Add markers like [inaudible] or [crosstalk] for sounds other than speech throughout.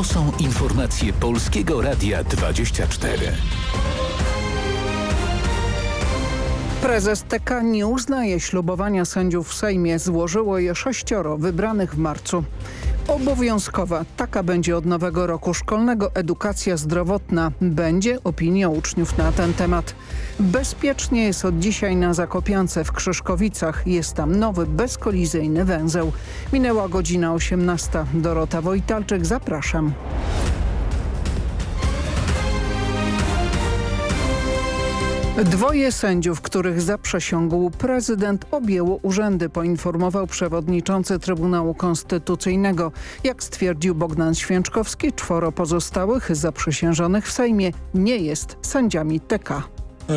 To są informacje Polskiego Radia 24. Prezes TK nie uznaje ślubowania sędziów w Sejmie. Złożyło je sześcioro wybranych w marcu. Obowiązkowa. Taka będzie od nowego roku szkolnego edukacja zdrowotna. Będzie opinia uczniów na ten temat. Bezpiecznie jest od dzisiaj na Zakopiance w Krzyszkowicach. Jest tam nowy, bezkolizyjny węzeł. Minęła godzina 18. Dorota Wojtalczyk, zapraszam. Dwoje sędziów, których zaprzysiągł prezydent objęło urzędy, poinformował przewodniczący Trybunału Konstytucyjnego. Jak stwierdził Bogdan Święczkowski, czworo pozostałych zaprzysiężonych w Sejmie nie jest sędziami TK.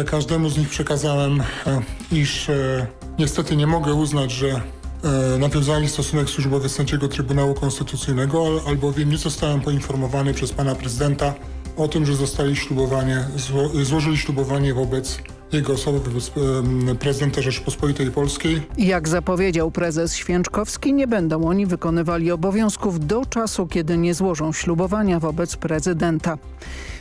Każdemu z nich przekazałem, e, iż e, niestety nie mogę uznać, że e, nawiązali stosunek służbowy sędziego Trybunału Konstytucyjnego, albowiem nie zostałem poinformowany przez pana prezydenta o tym, że zostali ślubowanie, zło, złożyli ślubowanie wobec jego osoby wobec prezydenta Rzeczypospolitej Polskiej. Jak zapowiedział prezes Święczkowski, nie będą oni wykonywali obowiązków do czasu, kiedy nie złożą ślubowania wobec prezydenta.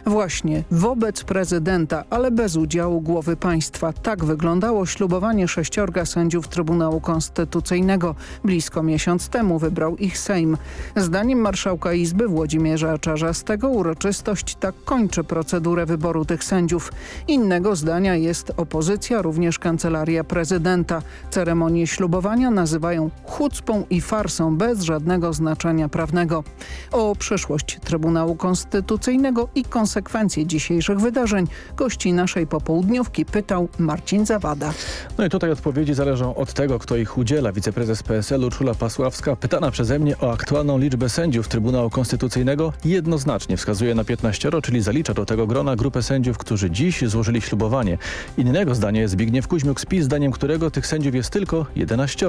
Właśnie wobec prezydenta, ale bez udziału głowy państwa. Tak wyglądało ślubowanie sześciorga sędziów Trybunału Konstytucyjnego. Blisko miesiąc temu wybrał ich Sejm. Zdaniem marszałka Izby Włodzimierza Czarzastego uroczystość tak kończy procedurę wyboru tych sędziów. Innego zdania jest opozycja, również Kancelaria Prezydenta. Ceremonię ślubowania nazywają chucpą i farsą bez żadnego znaczenia prawnego. O przyszłość Trybunału Konstytucyjnego i konstytucyjnego konsekwencje dzisiejszych wydarzeń gości naszej popołudniówki pytał Marcin Zawada. No i tutaj odpowiedzi zależą od tego, kto ich udziela. Wiceprezes PSL-u Czula Pasławska pytana przeze mnie o aktualną liczbę sędziów Trybunału Konstytucyjnego jednoznacznie wskazuje na 15, czyli zalicza do tego grona grupę sędziów, którzy dziś złożyli ślubowanie. Innego zdania jest Zbigniew Kuźmiuk, spis zdaniem którego tych sędziów jest tylko 11.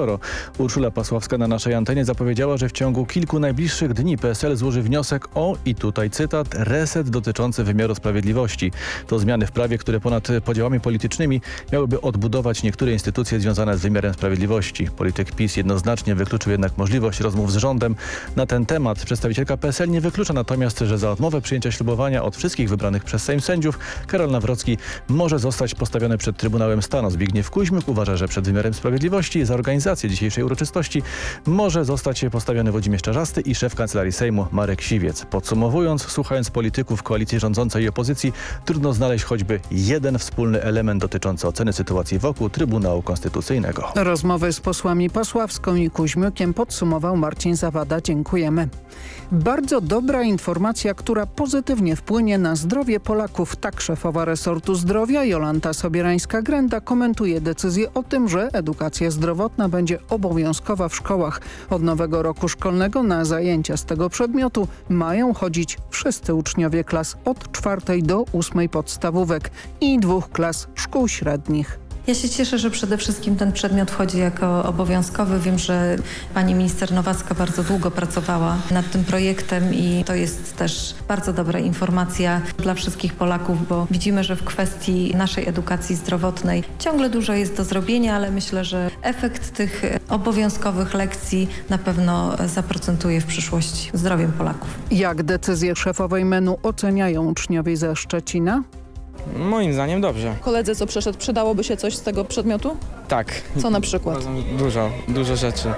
Urszula Pasławska na naszej antenie zapowiedziała, że w ciągu kilku najbliższych dni PSL złoży wniosek o, i tutaj cytat, reset dotyczący wymiaru sprawiedliwości. To zmiany w prawie, które ponad podziałami politycznymi miałyby odbudować niektóre instytucje związane z wymiarem sprawiedliwości. Polityk PiS jednoznacznie wykluczył jednak możliwość rozmów z rządem na ten temat. Przedstawicielka PSL nie wyklucza natomiast, że za odmowę przyjęcia ślubowania od wszystkich wybranych przez Sejm sędziów Karol Nawrocki może zostać postawiony przed Trybunałem Stanu. Zbigniew Kuźmiuk uważa, że przed wymiarem sprawiedliwości za organizację dzisiejszej uroczystości może zostać postawiony Włodzimierz Czarzasty i szef Kancelarii Sejmu Marek Siwiec. Podsumowując, słuchając polityków koalicji rządzącej opozycji trudno znaleźć choćby jeden wspólny element dotyczący oceny sytuacji wokół Trybunału Konstytucyjnego. Rozmowy z posłami Pasławską i Kuźmiukiem podsumował Marcin Zawada. Dziękujemy. Bardzo dobra informacja, która pozytywnie wpłynie na zdrowie Polaków. Tak szefowa resortu zdrowia Jolanta Sobierańska-Grenda komentuje decyzję o tym, że edukacja zdrowotna będzie obowiązkowa w szkołach. Od nowego roku szkolnego na zajęcia z tego przedmiotu mają chodzić wszyscy uczniowie klas od czwartej do ósmej podstawówek i dwóch klas szkół średnich. Ja się cieszę, że przede wszystkim ten przedmiot wchodzi jako obowiązkowy. Wiem, że pani minister Nowacka bardzo długo pracowała nad tym projektem i to jest też bardzo dobra informacja dla wszystkich Polaków, bo widzimy, że w kwestii naszej edukacji zdrowotnej ciągle dużo jest do zrobienia, ale myślę, że efekt tych obowiązkowych lekcji na pewno zaprocentuje w przyszłości zdrowiem Polaków. Jak decyzję szefowej menu oceniają uczniowie ze Szczecina? Moim zdaniem dobrze. Koledze, co przeszedł, przydałoby się coś z tego przedmiotu? Tak. Co na przykład? Dużo, dużo rzeczy.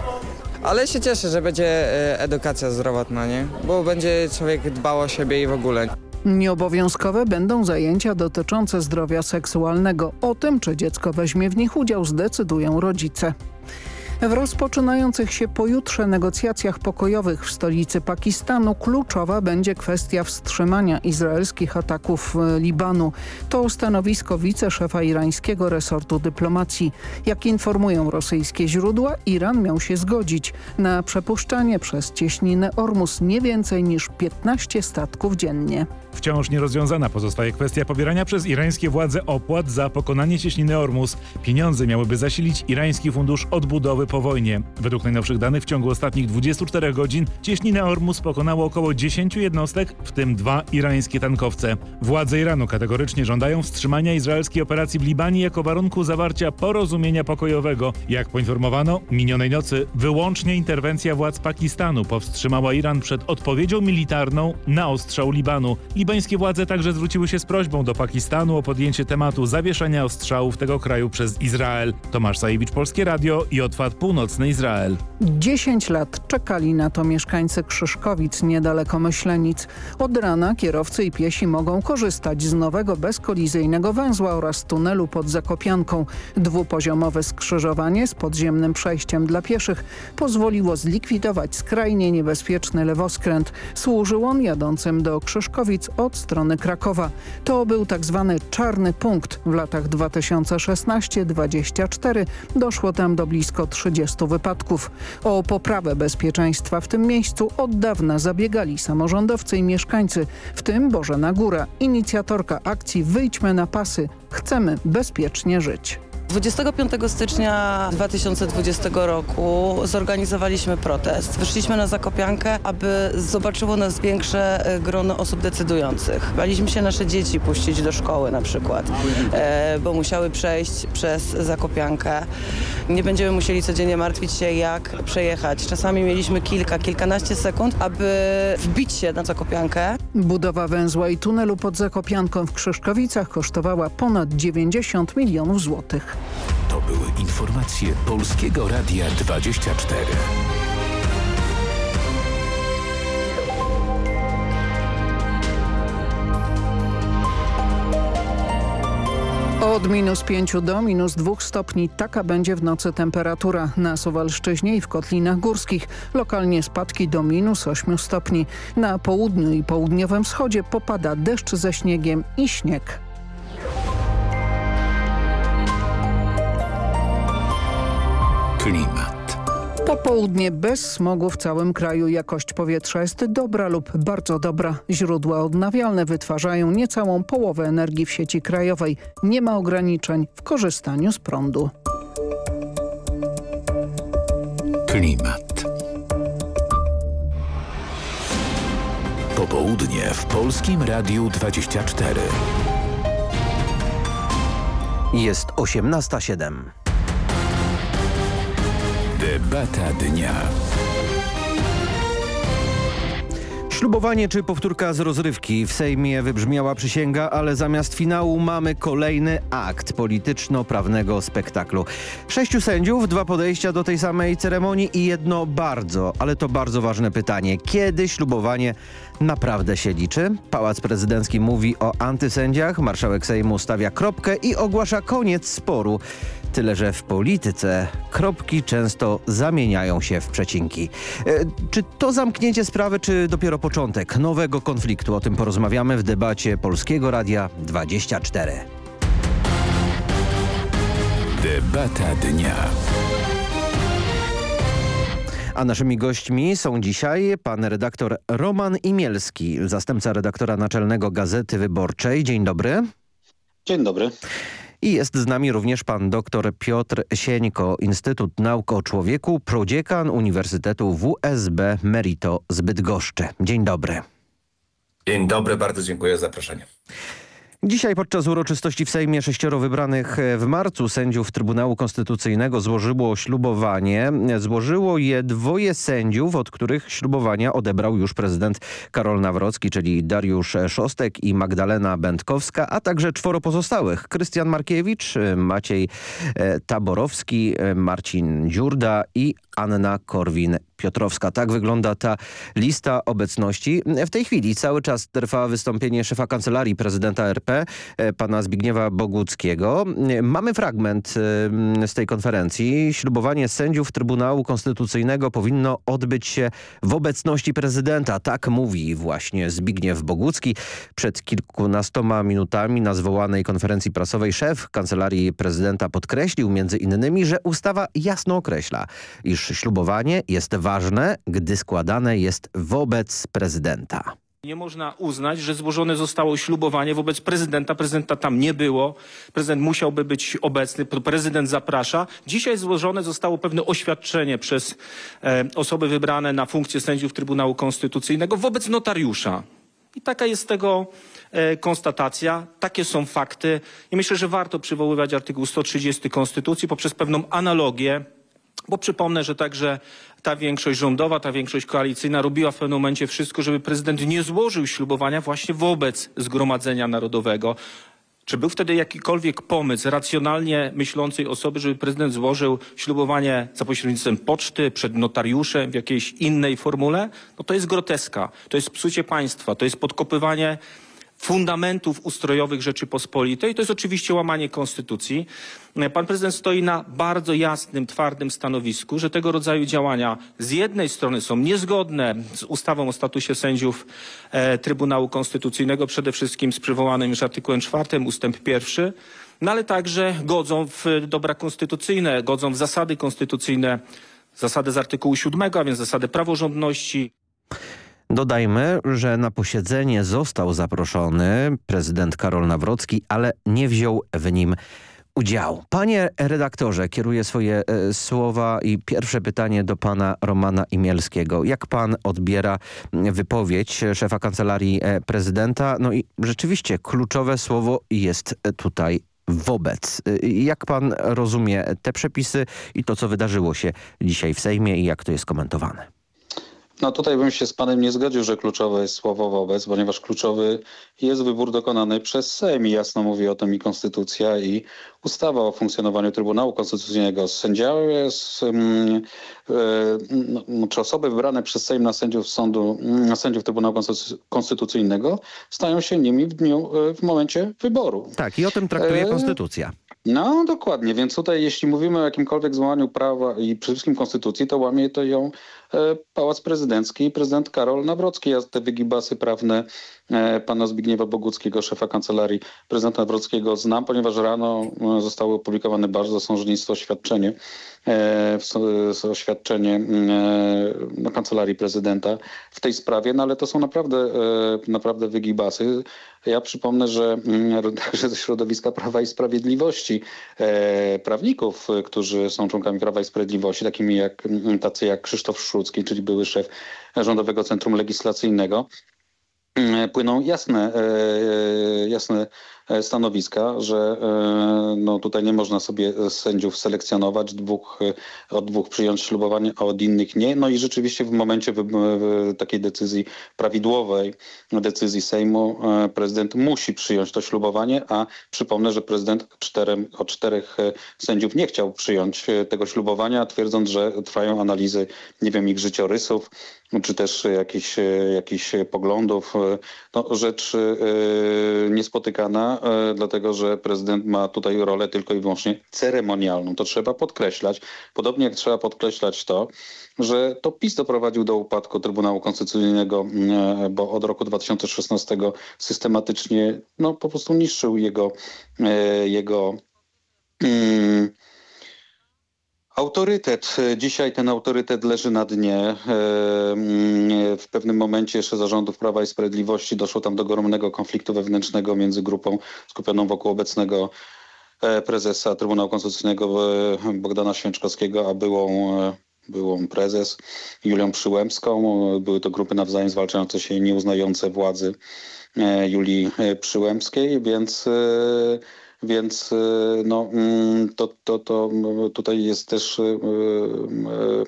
Ale się cieszę, że będzie e, edukacja zdrowotna, nie? Bo będzie człowiek dbał o siebie i w ogóle. Nieobowiązkowe będą zajęcia dotyczące zdrowia seksualnego. O tym, czy dziecko weźmie w nich udział, zdecydują rodzice. W rozpoczynających się pojutrze negocjacjach pokojowych w stolicy Pakistanu kluczowa będzie kwestia wstrzymania izraelskich ataków Libanu. To stanowisko wiceszefa irańskiego resortu dyplomacji. Jak informują rosyjskie źródła, Iran miał się zgodzić na przepuszczanie przez cieśninę Ormus nie więcej niż 15 statków dziennie. Wciąż nierozwiązana pozostaje kwestia pobierania przez irańskie władze opłat za pokonanie cieśniny Ormus. Pieniądze miałyby zasilić irański fundusz odbudowy po wojnie. Według najnowszych danych w ciągu ostatnich 24 godzin cieśninę Ormus pokonało około 10 jednostek, w tym dwa irańskie tankowce. Władze Iranu kategorycznie żądają wstrzymania izraelskiej operacji w Libanie jako warunku zawarcia porozumienia pokojowego. Jak poinformowano, minionej nocy wyłącznie interwencja władz Pakistanu powstrzymała Iran przed odpowiedzią militarną na ostrzał Libanu. Libańskie władze także zwróciły się z prośbą do Pakistanu o podjęcie tematu zawieszenia ostrzałów tego kraju przez Izrael. Tomasz Sajewicz, Polskie Radio i Otwad Północny Izrael. 10 lat czekali na to mieszkańcy Krzyszkowic niedaleko Myślenic. Od rana kierowcy i piesi mogą korzystać z nowego bezkolizyjnego węzła oraz tunelu pod Zakopianką. Dwupoziomowe skrzyżowanie z podziemnym przejściem dla pieszych pozwoliło zlikwidować skrajnie niebezpieczny lewoskręt. Służył on jadącym do Krzyszkowic od strony Krakowa. To był tak zwany czarny punkt. W latach 2016-24 doszło tam do blisko 30 wypadków. O poprawę bezpieczeństwa w tym miejscu od dawna zabiegali samorządowcy i mieszkańcy, w tym Bożena Góra, inicjatorka akcji Wyjdźmy na pasy. Chcemy bezpiecznie żyć. 25 stycznia 2020 roku zorganizowaliśmy protest. Wyszliśmy na Zakopiankę, aby zobaczyło nas większe e, grono osób decydujących. Baliśmy się nasze dzieci puścić do szkoły na przykład, e, bo musiały przejść przez Zakopiankę. Nie będziemy musieli codziennie martwić się, jak przejechać. Czasami mieliśmy kilka, kilkanaście sekund, aby wbić się na Zakopiankę. Budowa węzła i tunelu pod Zakopianką w Krzyszkowicach kosztowała ponad 90 milionów złotych. To były informacje Polskiego Radia 24. Od minus 5 do minus 2 stopni taka będzie w nocy temperatura na Suwalszczyźnie i w Kotlinach Górskich. Lokalnie spadki do minus 8 stopni. Na południu i południowym wschodzie popada deszcz ze śniegiem i śnieg. Klimat. Popołudnie bez smogu w całym kraju jakość powietrza jest dobra lub bardzo dobra. Źródła odnawialne wytwarzają niecałą połowę energii w sieci krajowej. Nie ma ograniczeń w korzystaniu z prądu. Klimat. Popołudnie w Polskim Radiu 24. Jest 18.07. Debata dnia. Ślubowanie czy powtórka z rozrywki. W Sejmie wybrzmiała przysięga, ale zamiast finału mamy kolejny akt polityczno-prawnego spektaklu. Sześciu sędziów, dwa podejścia do tej samej ceremonii i jedno bardzo, ale to bardzo ważne pytanie. Kiedy ślubowanie naprawdę się liczy? Pałac Prezydencki mówi o antysędziach, marszałek Sejmu stawia kropkę i ogłasza koniec sporu. Tyle, że w polityce kropki często zamieniają się w przecinki. E, czy to zamknięcie sprawy, czy dopiero początek nowego konfliktu? O tym porozmawiamy w debacie Polskiego Radia 24. Debata dnia. A naszymi gośćmi są dzisiaj pan redaktor Roman Imielski, zastępca redaktora naczelnego Gazety Wyborczej. Dzień dobry. Dzień dobry. I jest z nami również pan dr Piotr Sieńko, Instytut Nauk o Człowieku, prodziekan Uniwersytetu WSB Merito z Bydgoszczy. Dzień dobry. Dzień dobry, bardzo dziękuję za zaproszenie. Dzisiaj podczas uroczystości w Sejmie sześcioro wybranych w marcu sędziów Trybunału Konstytucyjnego złożyło ślubowanie. Złożyło je dwoje sędziów, od których ślubowania odebrał już prezydent Karol Nawrocki, czyli Dariusz Szostek i Magdalena Będkowska, a także czworo pozostałych. Krystian Markiewicz, Maciej Taborowski, Marcin Dziurda i Anna Korwin-Piotrowska. Tak wygląda ta lista obecności. W tej chwili cały czas trwa wystąpienie szefa Kancelarii Prezydenta RP, pana Zbigniewa Boguckiego. Mamy fragment z tej konferencji. Ślubowanie sędziów Trybunału Konstytucyjnego powinno odbyć się w obecności prezydenta. Tak mówi właśnie Zbigniew Bogucki. Przed kilkunastoma minutami na zwołanej konferencji prasowej szef Kancelarii Prezydenta podkreślił między innymi, że ustawa jasno określa, iż ślubowanie jest ważne, gdy składane jest wobec prezydenta. Nie można uznać, że złożone zostało ślubowanie wobec prezydenta. Prezydenta tam nie było. Prezydent musiałby być obecny. Prezydent zaprasza. Dzisiaj złożone zostało pewne oświadczenie przez e, osoby wybrane na funkcję sędziów Trybunału Konstytucyjnego wobec notariusza. I taka jest tego e, konstatacja, takie są fakty. I myślę, że warto przywoływać artykuł 130 Konstytucji poprzez pewną analogię bo przypomnę, że także ta większość rządowa, ta większość koalicyjna robiła w pewnym momencie wszystko, żeby prezydent nie złożył ślubowania właśnie wobec Zgromadzenia Narodowego. Czy był wtedy jakikolwiek pomysł racjonalnie myślącej osoby, żeby prezydent złożył ślubowanie za pośrednictwem poczty, przed notariuszem, w jakiejś innej formule? No to jest groteska, to jest psucie państwa, to jest podkopywanie fundamentów ustrojowych Rzeczypospolitej. To jest oczywiście łamanie konstytucji. Pan prezydent stoi na bardzo jasnym, twardym stanowisku, że tego rodzaju działania z jednej strony są niezgodne z ustawą o statusie sędziów e, Trybunału Konstytucyjnego, przede wszystkim z przywołanym już artykułem czwartym, ustęp pierwszy, no ale także godzą w dobra konstytucyjne, godzą w zasady konstytucyjne, zasady z artykułu siódmego, a więc zasady praworządności. Dodajmy, że na posiedzenie został zaproszony prezydent Karol Nawrocki, ale nie wziął w nim udziału. Panie redaktorze, kieruję swoje e, słowa i pierwsze pytanie do pana Romana Imielskiego. Jak pan odbiera wypowiedź szefa kancelarii e, prezydenta? No i rzeczywiście kluczowe słowo jest tutaj wobec. E, jak pan rozumie te przepisy i to, co wydarzyło się dzisiaj w Sejmie i jak to jest komentowane? No tutaj bym się z panem nie zgodził, że kluczowe jest słowo wobec, ponieważ kluczowy jest wybór dokonany przez Sejm i jasno mówi o tym i Konstytucja i ustawa o funkcjonowaniu Trybunału Konstytucyjnego. Sędziowie um, e, czy osoby wybrane przez Sejm na sędziów sądu, na sędziów Trybunału Konstytucyjnego stają się nimi w dniu, e, w momencie wyboru. Tak i o tym traktuje e, Konstytucja. No dokładnie, więc tutaj jeśli mówimy o jakimkolwiek złamaniu prawa i przede wszystkim konstytucji, to łamie to ją Pałac Prezydencki i prezydent Karol Nawrocki. Ja te wygibasy prawne e, pana Zbigniewa Boguckiego, szefa kancelarii prezydenta Nawrockiego znam, ponieważ rano e, zostało opublikowane bardzo sążnictwo oświadczenie oświadczenie na kancelarii prezydenta w tej sprawie, no ale to są naprawdę, naprawdę wygibasy. Ja przypomnę, że także [laughs] ze środowiska Prawa i Sprawiedliwości e, prawników, którzy są członkami Prawa i Sprawiedliwości, takimi jak, tacy jak Krzysztof Czyli były szef Rządowego Centrum Legislacyjnego, mm, płyną jasne, e, e, jasne stanowiska, że e, no, tutaj nie można sobie sędziów selekcjonować, dwóch, e, od dwóch przyjąć ślubowanie, a od innych nie. No i rzeczywiście w momencie takiej decyzji prawidłowej, decyzji Sejmu, prezydent musi przyjąć to ślubowanie, a przypomnę, że prezydent czterem, od czterech sędziów nie chciał przyjąć tego ślubowania, twierdząc, że trwają analizy, nie wiem, ich życiorysów, czy też jakichś, jakichś poglądów. No, rzecz niespotykana E, dlatego że prezydent ma tutaj rolę tylko i wyłącznie ceremonialną. To trzeba podkreślać. Podobnie jak trzeba podkreślać to, że to PiS doprowadził do upadku Trybunału Konstytucyjnego, e, bo od roku 2016 systematycznie no, po prostu niszczył jego, e, jego mm, Autorytet. Dzisiaj ten autorytet leży na dnie. E, mm, w pewnym momencie jeszcze zarządów Prawa i Sprawiedliwości doszło tam do ogromnego konfliktu wewnętrznego między grupą skupioną wokół obecnego e, prezesa Trybunału Konstytucyjnego e, Bogdana Święczkowskiego, a byłą, byłą prezes Julią Przyłębską. Były to grupy nawzajem zwalczające się, nieuznające władzy Julii Przyłębskiej, więc więc y, no, mm, to, to, to tutaj jest też y,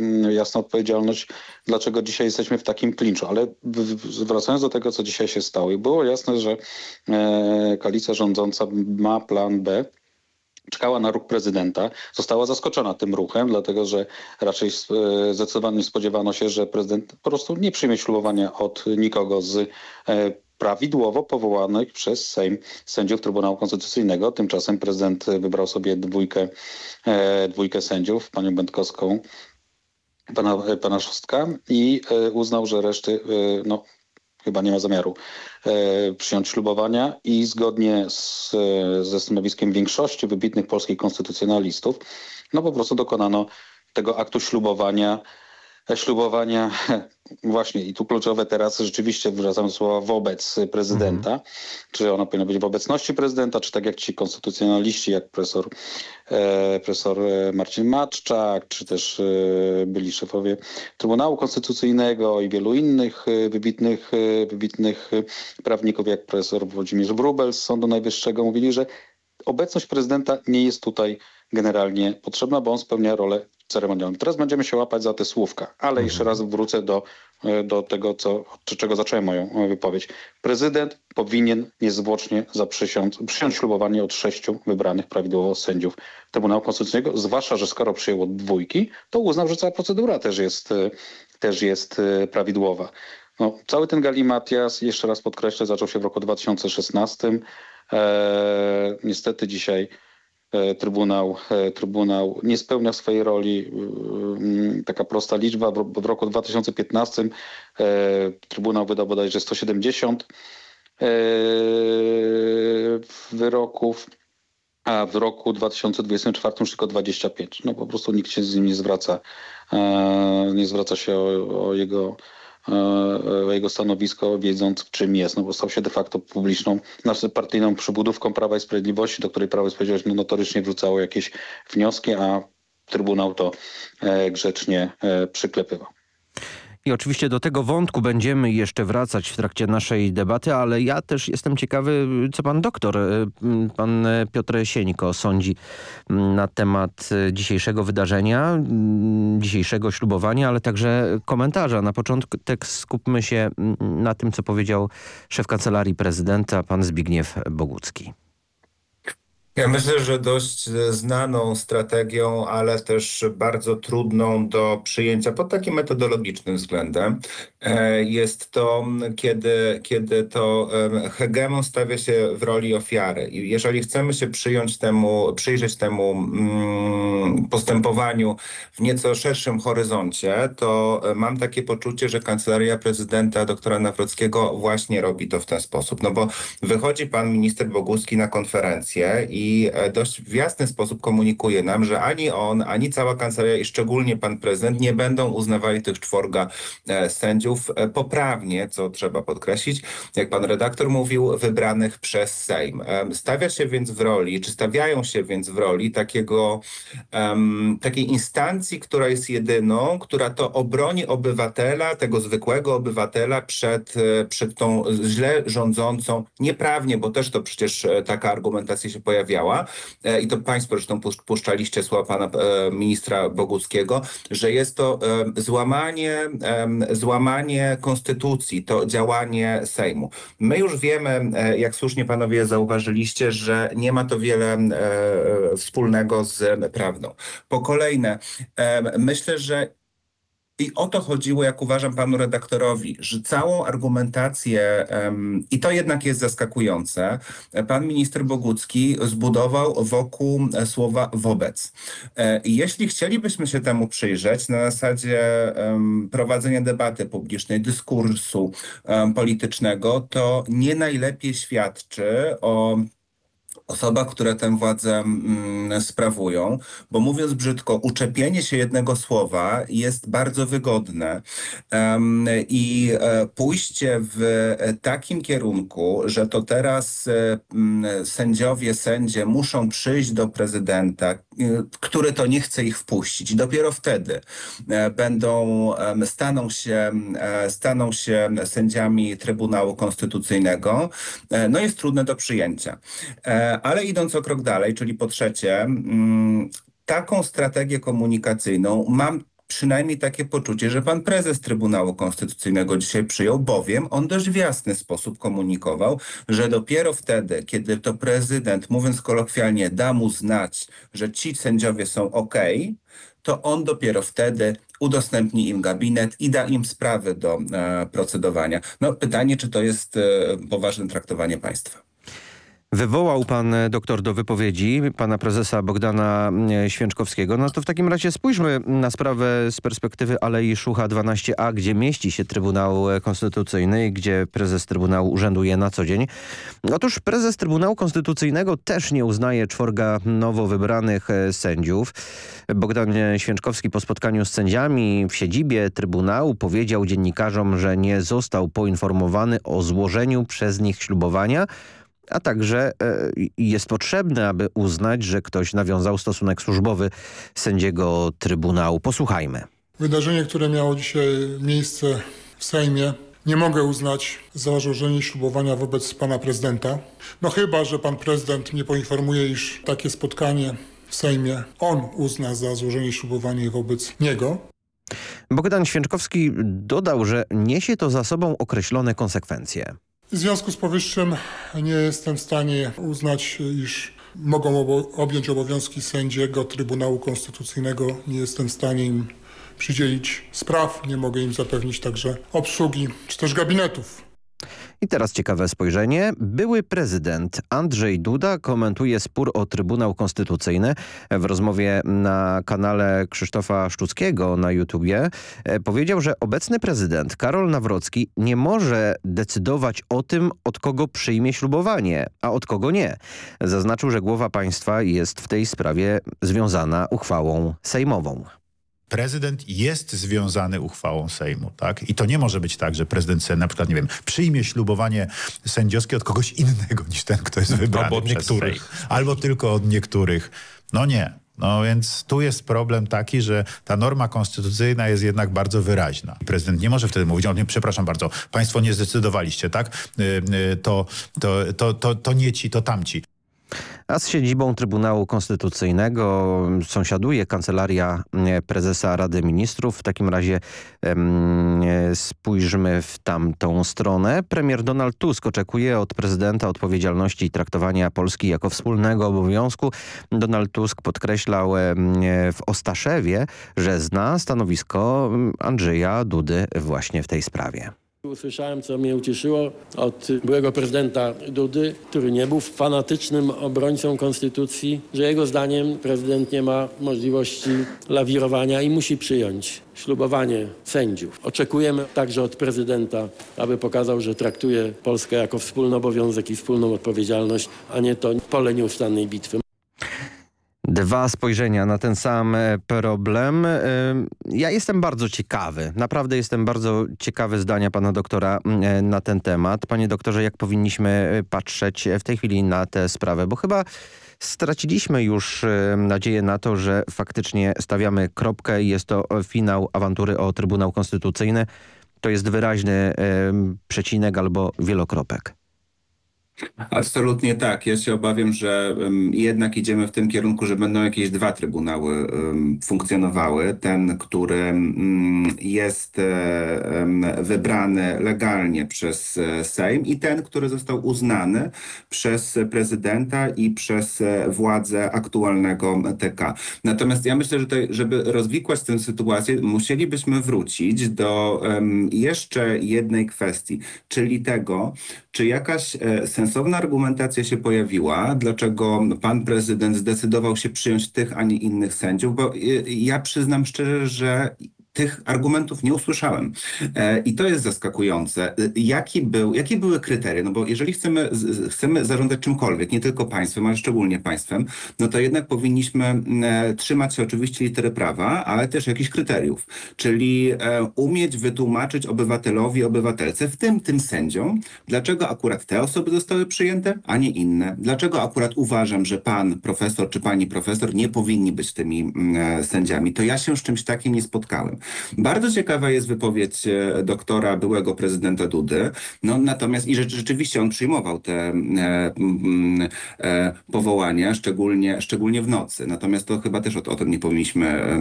y, jasna odpowiedzialność, dlaczego dzisiaj jesteśmy w takim klinczu. Ale wracając do tego, co dzisiaj się stało. Było jasne, że e, koalicja rządząca ma plan B, czekała na ruch prezydenta, została zaskoczona tym ruchem, dlatego że raczej e, zdecydowanie spodziewano się, że prezydent po prostu nie przyjmie ślubowania od nikogo z e, prawidłowo powołanych przez Sejm sędziów Trybunału Konstytucyjnego. Tymczasem prezydent wybrał sobie dwójkę, e, dwójkę sędziów, panią Będkowską, pana, e, pana Szostka i e, uznał, że reszty no, chyba nie ma zamiaru przyjąć ślubowania i zgodnie z, ze stanowiskiem większości wybitnych polskich konstytucjonalistów, no po prostu dokonano tego aktu ślubowania ślubowania [laughs] właśnie i tu kluczowe teraz rzeczywiście wracam słowa wobec prezydenta, Mhm. czy ona powinna być w obecności prezydenta, czy tak jak ci konstytucjonaliści, jak profesor, e, profesor e, Marcin Matczak, czy też e, byli szefowie Trybunału Konstytucyjnego i wielu innych e, wybitnych, e, wybitnych prawników, jak profesor Włodzimierz Wróbel z Sądu Najwyższego, mówili, że obecność prezydenta nie jest tutaj generalnie potrzebna, bo on spełnia rolę ceremonialną. Teraz będziemy się łapać za te słówka, ale jeszcze raz wrócę do, e, do tego, co, czy czego zacząłem moją e, wypowiedź. Prezydent powinien niezwłocznie zaprzysiąc, przyjąć ślubowanie od sześciu wybranych prawidłowo sędziów Trybunału Konstytucyjnego, zwłaszcza, że skoro przyjął od dwójki, to uznał, że cała procedura też jest, e, też jest prawidłowa. No, cały ten galimatias, jeszcze raz podkreślę, zaczął się w roku 2016. E, niestety dzisiaj Trybunał, e, Trybunał nie spełnia swojej roli. Mm, Taka prosta liczba, bo w roku 2015 e, Trybunał wydał bodajże 170 e, wyroków, a w roku 2024 już tylko 25. No po prostu nikt się z nim nie zwraca, e, nie zwraca się o, o jego e, jego stanowisko, wiedząc czym jest, no bo stał się de facto publiczną, znaczy partyjną przybudówką Prawa i Sprawiedliwości, do której Prawo i Sprawiedliwość no, notorycznie wrzucało jakieś wnioski, a Trybunał to e, grzecznie e, przyklepywał. I oczywiście do tego wątku będziemy jeszcze wracać w trakcie naszej debaty, ale ja też jestem ciekawy, co pan doktor, y, pan Piotr Sieńko sądzi na temat y, dzisiejszego wydarzenia, dzisiejszego ślubowania, ale także komentarza. Na początek skupmy się na tym, co powiedział szef Kancelarii Prezydenta, pan Zbigniew Bogucki. Ja myślę, że dość e, znaną strategią, ale też bardzo trudną do przyjęcia pod takim metodologicznym względem e, jest to, kiedy, kiedy to em, hegemon stawia się w roli ofiary. I jeżeli chcemy się przyjąć temu, przyjrzeć temu mm, postępowaniu w nieco szerszym horyzoncie, to e, mam takie poczucie, że Kancelaria Prezydenta doktora Nawrockiego właśnie robi to w ten sposób. No bo wychodzi pan minister Bogucki na konferencję i e, dość w jasny sposób komunikuje nam, że ani on, ani cała kancelaria i szczególnie pan prezydent nie będą uznawali tych czworga e, sędziów e, poprawnie, co trzeba podkreślić, jak pan redaktor mówił, wybranych przez Sejm. Stawia się więc w roli, czy stawiają się więc w roli takiego, em, takiej instancji, która jest jedyną, która to obroni obywatela, tego zwykłego obywatela przed, przed tą źle rządzącą, nieprawnie, bo też to przecież taka argumentacja się pojawiała e, i to państwo zresztą pusz- puszczaliście słowa pana e, ministra Boguckiego, że jest to e, złamanie, złamanie konstytucji, to działanie Sejmu. My już wiemy, jak słusznie panowie zauważyliście, że nie ma to wiele wspólnego z prawdą. Po kolejne, myślę, że i o to chodziło, jak uważam panu redaktorowi, że całą argumentację, em, i to jednak jest zaskakujące, pan minister Bogucki zbudował wokół słowa wobec. E, jeśli chcielibyśmy się temu przyjrzeć na zasadzie em, prowadzenia debaty publicznej, dyskursu em, politycznego, to nie najlepiej świadczy o osobach, które tę władzę mm, sprawują, bo mówiąc brzydko, uczepienie się jednego słowa jest bardzo wygodne i e, pójście w takim kierunku, że to teraz e, mm, sędziowie, sędzie muszą przyjść do prezydenta, e, który to nie chce ich wpuścić. I dopiero wtedy będą, staną się, staną się sędziami Trybunału Konstytucyjnego, no jest trudne do przyjęcia. Ale idąc o krok dalej, czyli po trzecie, mm, taką strategię komunikacyjną mam przynajmniej takie poczucie, że pan prezes Trybunału Konstytucyjnego dzisiaj przyjął, bowiem on dość w jasny sposób komunikował, że dopiero wtedy, kiedy to prezydent, mówiąc kolokwialnie, da mu znać, że ci sędziowie są ok, to on dopiero wtedy udostępni im gabinet i da im sprawy do e, procedowania. No pytanie, czy to jest e, poważne traktowanie państwa. Wywołał pan e, doktor do wypowiedzi pana prezesa Bogdana e, Święczkowskiego. No to w takim razie spójrzmy na sprawę z perspektywy Alei Szucha 12a, gdzie mieści się Trybunał e, Konstytucyjny gdzie prezes Trybunału urzęduje na co dzień. Otóż prezes Trybunału Konstytucyjnego też nie uznaje czworga nowo wybranych sędziów. Bogdan Święczkowski po spotkaniu z sędziami w siedzibie Trybunału powiedział dziennikarzom, że nie został poinformowany o złożeniu przez nich ślubowania, a także e, jest potrzebne, aby uznać, że ktoś nawiązał stosunek służbowy sędziego Trybunału. Posłuchajmy. Wydarzenie, które miało dzisiaj miejsce w Sejmie, nie mogę uznać za złożenie ślubowania wobec pana prezydenta. No chyba, że pan prezydent mnie poinformuje, iż takie spotkanie w Sejmie on uzna za złożenie ślubowania wobec niego. Bogdan Święczkowski dodał, że niesie to za sobą określone konsekwencje. W związku z powyższym nie jestem w stanie uznać, iż mogą obo objąć obowiązki sędziego Trybunału Konstytucyjnego. Nie jestem w stanie im przydzielić spraw, nie mogę im zapewnić także obsługi czy też gabinetów. I teraz ciekawe spojrzenie. Były prezydent Andrzej Duda komentuje spór o Trybunał Konstytucyjny w rozmowie na kanale Krzysztofa Szczuckiego na YouTubie. E, powiedział, że obecny prezydent Karol Nawrocki nie może decydować o tym, od kogo przyjmie ślubowanie, a od kogo nie. Zaznaczył, że głowa państwa jest w tej sprawie związana uchwałą sejmową prezydent jest związany uchwałą Sejmu, tak? I to nie może być tak, że prezydent na przykład, nie wiem, przyjmie ślubowanie sędziowskie od kogoś innego niż ten, kto jest wybrany Albo od niektórych. Sejm. Albo tylko od niektórych. No nie. No więc tu jest problem taki, że ta norma konstytucyjna jest jednak bardzo wyraźna. Prezydent nie może wtedy mówić, o nie, przepraszam bardzo, państwo nie zdecydowaliście, tak? To, to, to, to, to nie ci, to tamci. A z siedzibą Trybunału Konstytucyjnego sąsiaduje Kancelaria e, Prezesa Rady Ministrów. W takim razie e, spójrzmy w tamtą stronę. Premier Donald Tusk oczekuje od prezydenta odpowiedzialności i traktowania Polski jako wspólnego obowiązku. Donald Tusk podkreślał em, w Ostaszewie, że zna stanowisko Andrzeja Dudy właśnie w tej sprawie. Usłyszałem, co mnie ucieszyło od byłego prezydenta Dudy, który nie był fanatycznym obrońcą konstytucji, że jego zdaniem prezydent nie ma możliwości lawirowania i musi przyjąć ślubowanie sędziów. Oczekujemy także od prezydenta, aby pokazał, że traktuje Polskę jako wspólny obowiązek i wspólną odpowiedzialność, a nie to pole nieustannej bitwy. Dwa spojrzenia na ten sam e, problem. E, ja jestem bardzo ciekawy, naprawdę jestem bardzo ciekawy zdania pana doktora e, na ten temat. Panie doktorze, jak powinniśmy patrzeć w tej chwili na tę sprawę? Bo chyba straciliśmy już nadzieję na to, że faktycznie stawiamy kropkę i jest to finał awantury o Trybunał Konstytucyjny. To jest wyraźny przecinek albo wielokropek. Absolutnie tak. Ja się obawiam, że jednak idziemy w tym kierunku, że będą jakieś dwa trybunały funkcjonowały. Ten, który jest wybrany legalnie przez e, Sejm i ten, który został uznany przez prezydenta i przez e, władze aktualnego TK. Natomiast ja myślę, że to, żeby rozwikłać tę sytuację, musielibyśmy wrócić do jeszcze jednej kwestii, czyli tego, czy jakaś e, sensowna argumentacja się pojawiła, dlaczego pan prezydent zdecydował się przyjąć tych, a nie innych sędziów? Bo e, ja przyznam szczerze, że tych argumentów nie usłyszałem. E, I to jest zaskakujące. Jaki był, jakie były kryteria? No bo jeżeli chcemy, chcemy zarządzać czymkolwiek, nie tylko państwem, ale szczególnie państwem, no to jednak powinniśmy e, trzymać się oczywiście litery prawa, ale też jakichś kryteriów. Czyli e, umieć wytłumaczyć obywatelowi, obywatelce, w tym tym sędziom, dlaczego akurat te osoby zostały przyjęte, a nie inne. Dlaczego akurat uważam, że pan profesor czy pani profesor nie powinni być tymi sędziami. To ja się z czymś takim nie spotkałem. Bardzo ciekawa jest wypowiedź e, doktora, byłego prezydenta Dudy. No, natomiast i rzeczywiście on przyjmował te e, e, powołania, szczególnie, szczególnie w nocy. Natomiast to chyba też o, o tym nie powinniśmy e, e,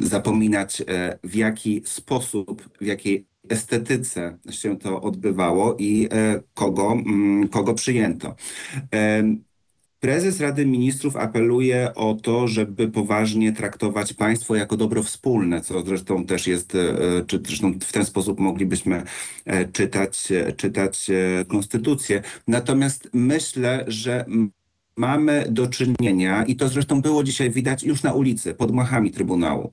zapominać, e, w jaki sposób, w jakiej estetyce się to odbywało i kogo, kogo przyjęto. Prezes Rady Ministrów apeluje o to, żeby poważnie traktować państwo jako dobro wspólne, co zresztą też jest, e, czy zresztą w ten sposób moglibyśmy e, czytać, czytać konstytucję. Natomiast myślę, że mamy do czynienia, i to zresztą było dzisiaj widać już na ulicy, pod machami Trybunału,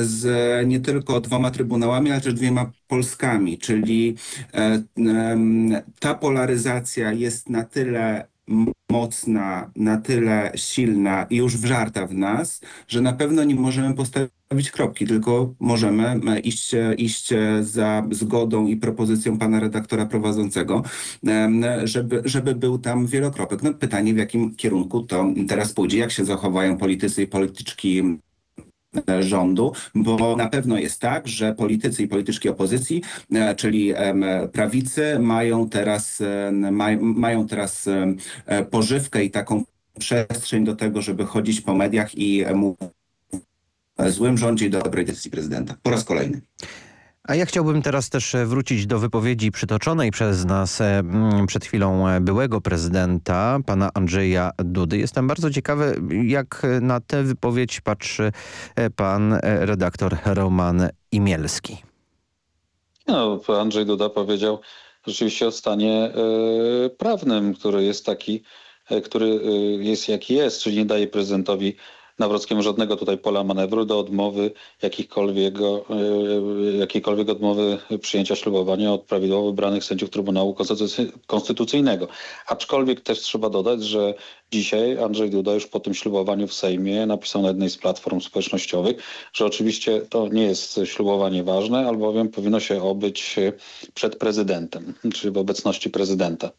z nie tylko dwoma Trybunałami, ale też dwiema Polskami, czyli e, ta polaryzacja jest na tyle mocna, na tyle silna i już wżarta w nas, że na pewno nie możemy postawić kropki, tylko możemy e, iść, iść za zgodą i propozycją pana redaktora prowadzącego, żeby, żeby był tam wielokropek. No pytanie, w jakim kierunku to teraz pójdzie, jak się zachowają politycy i polityczki rządu, bo na pewno jest tak, że politycy i polityczki opozycji, e, czyli prawicy mają teraz, mają teraz e, pożywkę i taką przestrzeń do tego, żeby chodzić po mediach i mówić złym rządzie i dobrej decyzji prezydenta. Po raz kolejny. A ja chciałbym teraz też e, wrócić do wypowiedzi przytoczonej przez nas e, przed chwilą e, byłego prezydenta, pana Andrzeja Dudy. Jestem bardzo ciekawy, jak na tę wypowiedź patrzy pan redaktor Roman Imielski. No, Andrzej Duda powiedział rzeczywiście o stanie prawnym, który jest taki, który jest jaki jest, czyli nie daje prezydentowi Nawrockiemu żadnego tutaj pola manewru do odmowy jakiejkolwiek, e, jakiejkolwiek odmowy przyjęcia ślubowania od prawidłowo wybranych sędziów Trybunału Konstytucyjnego. Aczkolwiek też trzeba dodać, że dzisiaj Andrzej Duda już po tym ślubowaniu w Sejmie napisał na jednej z platform społecznościowych, że oczywiście to nie jest ślubowanie ważne, albowiem powinno się obyć przed prezydentem, czyli w obecności prezydenta.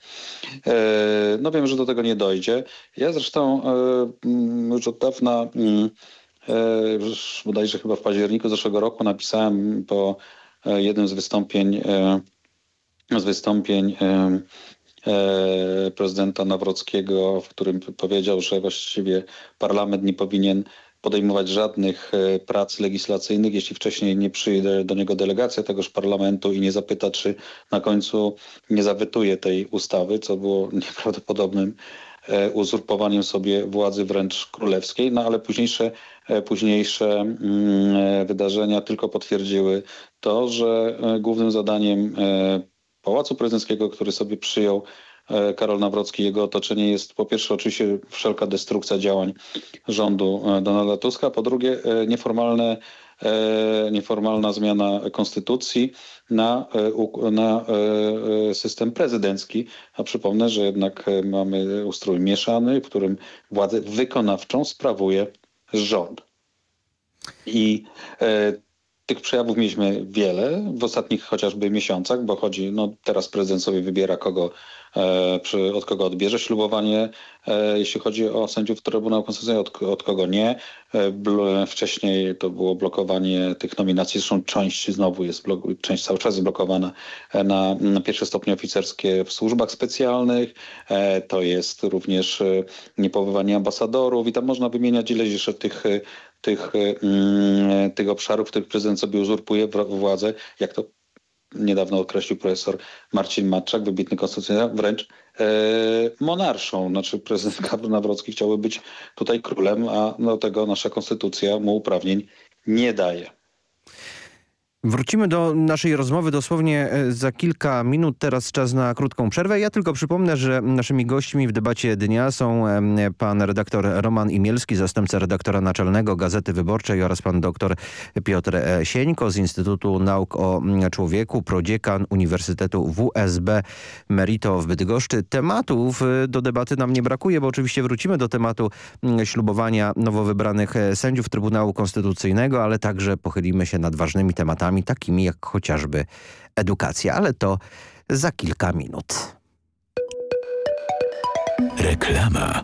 E, no wiem, że do tego nie dojdzie. Ja zresztą e, już od dawna e, już bodajże chyba w październiku zeszłego roku napisałem po jednym z wystąpień z wystąpień prezydenta Nawrockiego, w którym powiedział, że właściwie parlament nie powinien podejmować żadnych prac legislacyjnych, jeśli wcześniej nie przyjdzie do niego delegacja tegoż parlamentu i nie zapyta, czy na końcu nie zawetuje tej ustawy, co było [laughs] nieprawdopodobnym E, uzurpowaniem sobie władzy wręcz królewskiej, no ale późniejsze, e, późniejsze mm, e, wydarzenia tylko potwierdziły to, że głównym zadaniem Pałacu Prezydenckiego, który sobie przyjął Karol Nawrocki jego otoczenie jest po pierwsze oczywiście wszelka destrukcja działań rządu Donalda Tuska, po drugie nieformalne E, nieformalna zmiana konstytucji na, e, na e, system prezydencki. A przypomnę, że jednak mamy ustrój mieszany, w którym władzę wykonawczą sprawuje rząd. I tych przejawów mieliśmy wiele w ostatnich chociażby miesiącach, bo chodzi, no teraz prezydent sobie wybiera kogo, e, przy, od kogo odbierze ślubowanie, e, jeśli chodzi o sędziów Trybunału Konstytucyjnego, od, od kogo nie. E, wcześniej to było blokowanie tych nominacji, zresztą część znowu jest, część cały czas jest blokowana e, na, na pierwsze stopnie oficerskie w służbach specjalnych. E, to jest również e, niepowoływanie ambasadorów i tam można wymieniać ileś jeszcze tych tych, mm, tych obszarów, w których prezydent sobie uzurpuje władzę, jak to niedawno określił profesor Marcin Matczak, wybitny konstytucjonalista, wręcz e, monarszą. Znaczy prezydent [laughs] Karol Nawrocki chciałby być tutaj królem, a do tego nasza konstytucja mu uprawnień nie daje. Wrócimy do naszej rozmowy dosłownie e, za kilka minut. Teraz czas na krótką przerwę. Ja tylko przypomnę, że naszymi gośćmi w debacie dnia są pan redaktor Roman Imielski, zastępca redaktora naczelnego Gazety Wyborczej oraz pan doktor Piotr e, Sieńko z Instytutu Nauk o Człowieku, prodziekan Uniwersytetu WSB Merito w Bydgoszczy. Tematów e, do debaty nam nie brakuje, bo oczywiście wrócimy do tematu ślubowania nowo wybranych sędziów Trybunału Konstytucyjnego, ale także pochylimy się nad ważnymi tematami tematami takimi jak chociażby edukacja, ale to za kilka minut. Reklama.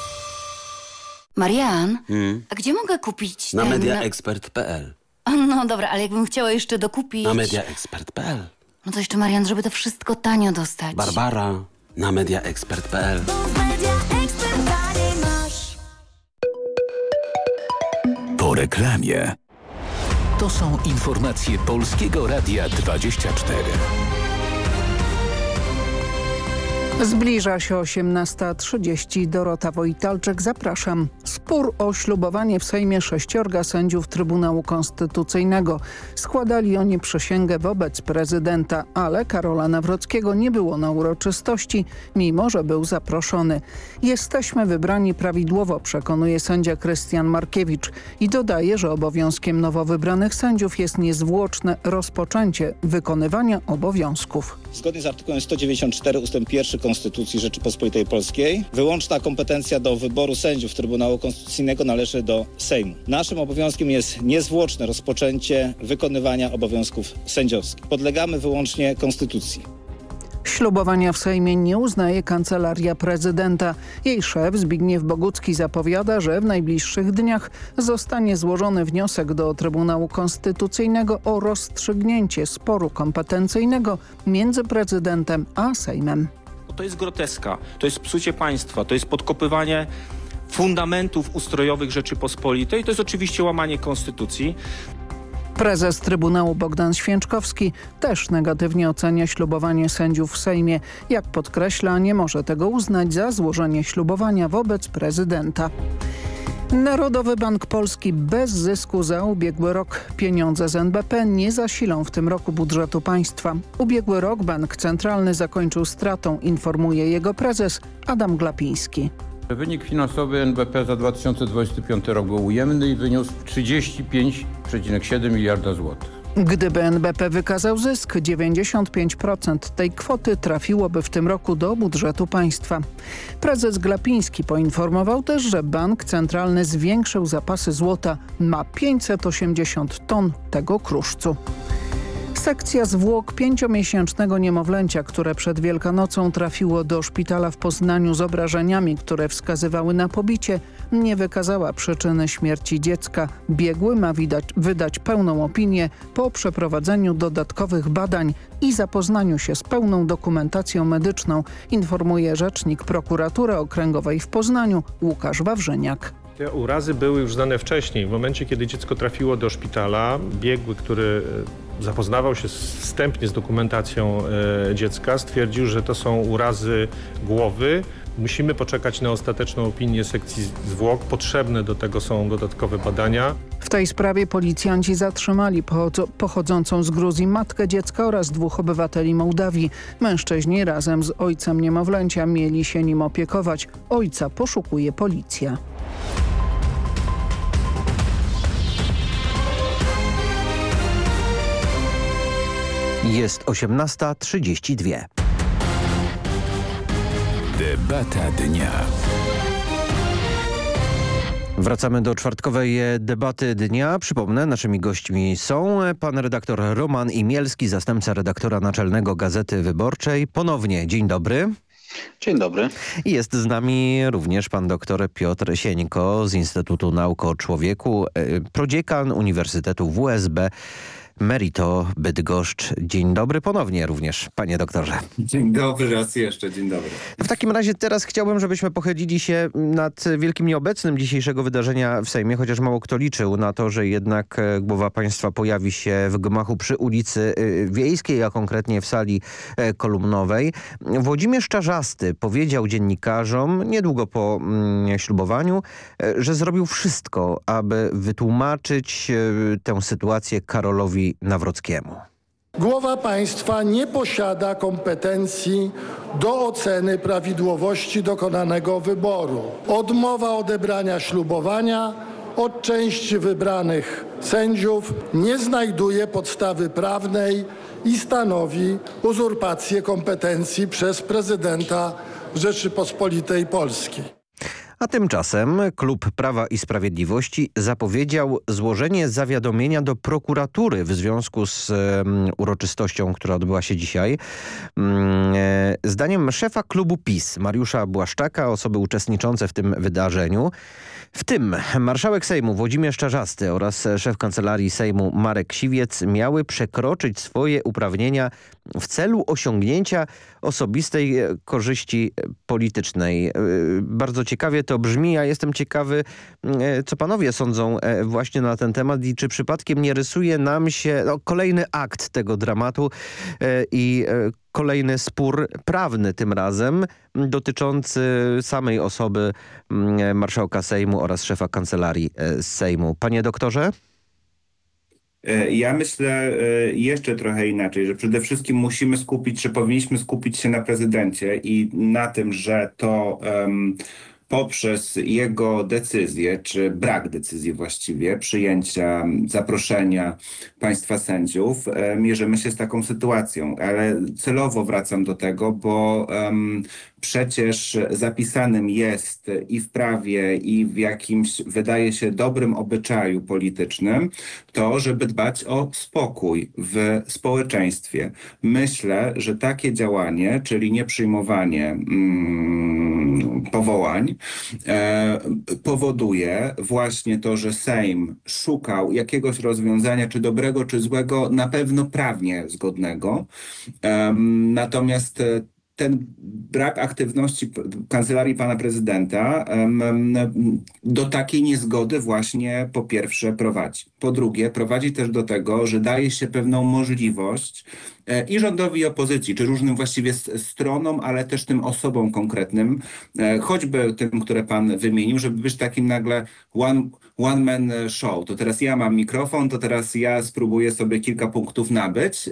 Marian, Hmm. a gdzie mogę kupić Na ten... mediaexpert.pl No dobra, ale jakbym chciała jeszcze dokupić... Na mediaexpert.pl No to jeszcze Marian, żeby to wszystko tanio dostać. Barbara na mediaexpert.pl Po reklamie. To są informacje Polskiego Radia 24. Zbliża się 18.30. Dorota Wojtalczyk, zapraszam. Spór o ślubowanie w Sejmie sześciorga sędziów Trybunału Konstytucyjnego. Składali oni przysięgę wobec prezydenta, ale Karola Nawrockiego nie było na uroczystości, mimo że był zaproszony. Jesteśmy wybrani prawidłowo, przekonuje sędzia Krystian Markiewicz i dodaje, że obowiązkiem nowo wybranych sędziów jest niezwłoczne rozpoczęcie wykonywania obowiązków. Zgodnie z artykułem 194 ust. 1 Konstytucji Rzeczypospolitej Polskiej wyłączna kompetencja do wyboru sędziów Trybunału Konstytucyjnego należy do Sejmu. Naszym obowiązkiem jest niezwłoczne rozpoczęcie wykonywania obowiązków sędziowskich. Podlegamy wyłącznie Konstytucji. Ślubowania w Sejmie nie uznaje Kancelaria Prezydenta. Jej szef Zbigniew Bogucki zapowiada, że w najbliższych dniach zostanie złożony wniosek do Trybunału Konstytucyjnego o rozstrzygnięcie sporu kompetencyjnego między prezydentem a Sejmem. To jest groteska, to jest psucie państwa, to jest podkopywanie fundamentów ustrojowych Rzeczypospolitej, to jest oczywiście łamanie konstytucji. Prezes Trybunału Bogdan Święczkowski też negatywnie ocenia ślubowanie sędziów w Sejmie. Jak podkreśla, nie może tego uznać za złożenie ślubowania wobec prezydenta. Narodowy Bank Polski bez zysku za ubiegły rok. Pieniądze z NBP nie zasilą w tym roku budżetu państwa. Ubiegły rok Bank Centralny zakończył stratą, informuje jego prezes Adam Glapiński. Wynik finansowy NBP za 2025 rok był ujemny i wyniósł 35,7 miliarda złotych. Gdyby NBP wykazał zysk, 95% tej kwoty trafiłoby w tym roku do budżetu państwa. Prezes Glapiński poinformował też, że bank centralny zwiększył zapasy złota. Ma 580 ton tego kruszcu. Sekcja zwłok pięciomiesięcznego niemowlęcia, które przed Wielkanocą trafiło do szpitala w Poznaniu z obrażeniami, które wskazywały na pobicie, nie wykazała przyczyny śmierci dziecka. Biegły ma widać, wydać pełną opinię po przeprowadzeniu dodatkowych badań i zapoznaniu się z pełną dokumentacją medyczną, informuje rzecznik prokuratury okręgowej w Poznaniu Łukasz Wawrzyniak. Te urazy były już znane wcześniej. W momencie, kiedy dziecko trafiło do szpitala, biegły, który e, zapoznawał się wstępnie z dokumentacją e, dziecka, stwierdził, że to są urazy głowy. Musimy poczekać na ostateczną opinię sekcji zwłok. Potrzebne do tego są dodatkowe badania. W tej sprawie policjanci zatrzymali pochodzącą z Gruzji matkę dziecka oraz dwóch obywateli Mołdawii. Mężczyźni razem z ojcem niemowlęcia mieli się nim opiekować. Ojca poszukuje policja. Jest 18.32. Debata dnia. Wracamy do czwartkowej debaty dnia. Przypomnę, naszymi gośćmi są pan redaktor Roman Imielski, zastępca redaktora naczelnego Gazety Wyborczej. Ponownie dzień dobry. Dzień dobry. Jest z nami również pan doktor Piotr Sieńko z Instytutu Nauk o Człowieku, prodziekan Uniwersytetu WSB Merito Bydgoszcz. Dzień dobry ponownie również, panie doktorze. Dzień dobry raz jeszcze, dzień dobry. W takim razie teraz chciałbym, żebyśmy pochylili się nad wielkim nieobecnym dzisiejszego wydarzenia w Sejmie, chociaż mało kto liczył na to, że jednak e, głowa państwa pojawi się w gmachu przy ulicy e, Wiejskiej, a konkretnie w sali e, kolumnowej. Włodzimierz Czarzasty powiedział dziennikarzom niedługo po mm, ślubowaniu, że zrobił wszystko, aby wytłumaczyć tę sytuację Karolowi Nawrockiemu. Głowa państwa nie posiada kompetencji do oceny prawidłowości dokonanego wyboru. Odmowa odebrania ślubowania od części wybranych sędziów nie znajduje podstawy prawnej i stanowi uzurpację kompetencji przez prezydenta Rzeczypospolitej Polskiej. A tymczasem Klub Prawa i Sprawiedliwości zapowiedział złożenie zawiadomienia do prokuratury w związku z uroczystością, która odbyła się dzisiaj. Um, zdaniem szefa klubu PiS, Mariusza Błaszczaka, osoby uczestniczące w tym wydarzeniu, w tym marszałek Sejmu Włodzimierz Czarzasty oraz szef kancelarii Sejmu Marek Siwiec miały przekroczyć swoje uprawnienia w celu osiągnięcia osobistej korzyści politycznej. E, bardzo ciekawie to brzmi. Ja jestem ciekawy, e, co panowie sądzą e, właśnie na ten temat i czy przypadkiem nie rysuje nam się no, kolejny akt tego dramatu i kolejny spór prawny tym razem dotyczący samej osoby mm, marszałka Sejmu oraz szefa kancelarii Sejmu. Panie doktorze? E, ja myślę e, jeszcze trochę inaczej, że przede wszystkim musimy skupić, czy powinniśmy skupić się na prezydencie i na tym, że to um, poprzez jego decyzję, czy brak decyzji właściwie, przyjęcia zaproszenia państwa sędziów, mierzymy się z taką sytuacją. Ale celowo wracam do tego, bo um, przecież zapisanym jest i w prawie, i w jakimś, wydaje się, dobrym obyczaju politycznym, to, żeby dbać o spokój w społeczeństwie. Myślę, że takie działanie, czyli nieprzyjmowanie mm, powołań, e, powoduje właśnie to, że Sejm szukał jakiegoś rozwiązania, czy dobrego, czy złego, na pewno prawnie zgodnego. E, natomiast ten brak aktywności kancelarii pana prezydenta do takiej niezgody właśnie po pierwsze prowadzi. Po drugie prowadzi też do tego, że daje się pewną możliwość e, i rządowi i opozycji, czy różnym właściwie stronom, ale też tym osobom konkretnym, e, choćby tym, które pan wymienił, żeby być takim nagle one, one man show. To teraz ja mam mikrofon, to teraz ja spróbuję sobie kilka punktów nabyć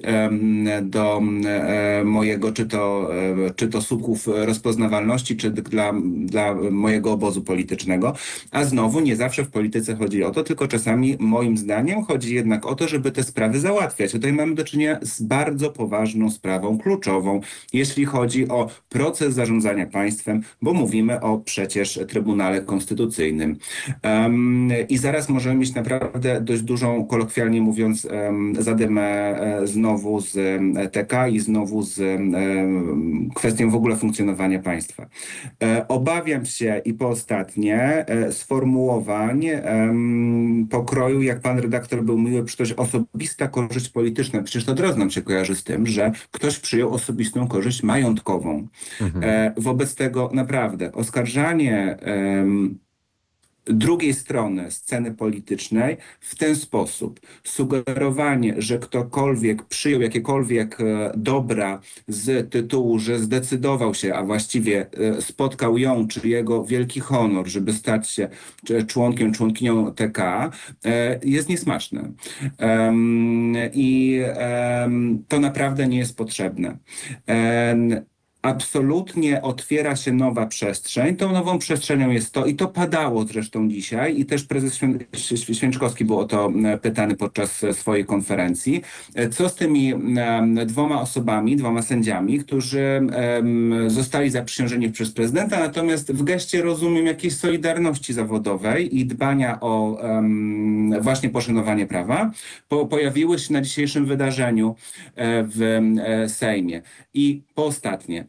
do e, mojego, czy to, czy to słupków rozpoznawalności, czy dla, dla mojego obozu politycznego. A znowu nie zawsze w polityce chodzi o to, tylko czasami moim zdaniem chodzi jednak o to, żeby te sprawy załatwiać. Tutaj mamy do czynienia z bardzo poważną sprawą, kluczową, jeśli chodzi o proces zarządzania państwem, bo mówimy o przecież Trybunale Konstytucyjnym. Um, I zaraz możemy mieć naprawdę dość dużą, kolokwialnie mówiąc, um, zadymę e, znowu z TK i znowu z um, kwestią w ogóle funkcjonowania państwa. E, obawiam się i po ostatnie e, sformułowań pokroju, jak pan redaktor był miły, przecież osobista korzyść polityczna. Przecież to nam się kojarzy z tym, że ktoś przyjął osobistą korzyść majątkową. Mhm. E, wobec tego naprawdę oskarżanie drugiej strony sceny politycznej w ten sposób. Sugerowanie, że ktokolwiek przyjął jakiekolwiek e, dobra z tytułu, że zdecydował się, a właściwie e, spotkał ją, czy jego wielki honor, żeby stać się członkiem, członkinią TK, e, jest niesmaczne. I to naprawdę nie jest potrzebne absolutnie otwiera się nowa przestrzeń. Tą nową przestrzenią jest to, i to padało zresztą dzisiaj, i też prezes Święczkowski był o to pytany podczas swojej konferencji, co z tymi dwoma osobami, dwoma sędziami, którzy zostali zaprzysiężeni przez prezydenta, natomiast w geście rozumiem jakiejś solidarności zawodowej i dbania o właśnie poszanowanie prawa, po, pojawiły się na dzisiejszym wydarzeniu e, w e, Sejmie. I po ostatnie, E,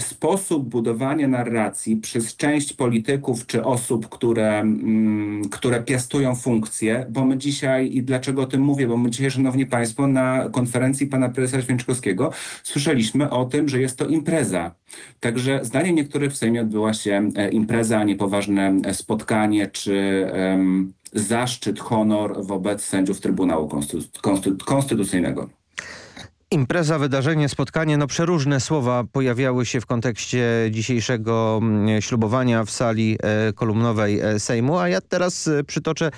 sposób budowania narracji przez część polityków czy osób, które, mm, które piastują funkcje, bo my dzisiaj, i dlaczego o tym mówię, bo my dzisiaj, szanowni państwo, na konferencji pana prezesa Święczkowskiego słyszeliśmy o tym, że jest to impreza. Także zdaniem niektórych w Sejmie odbyła się e, impreza, a nie poważne e, spotkanie czy um, zaszczyt, honor wobec sędziów Trybunału Konstytucyjnego. Impreza, wydarzenie, spotkanie, no przeróżne słowa pojawiały się w kontekście dzisiejszego mm, ślubowania w sali e, kolumnowej e, Sejmu, a ja teraz e, przytoczę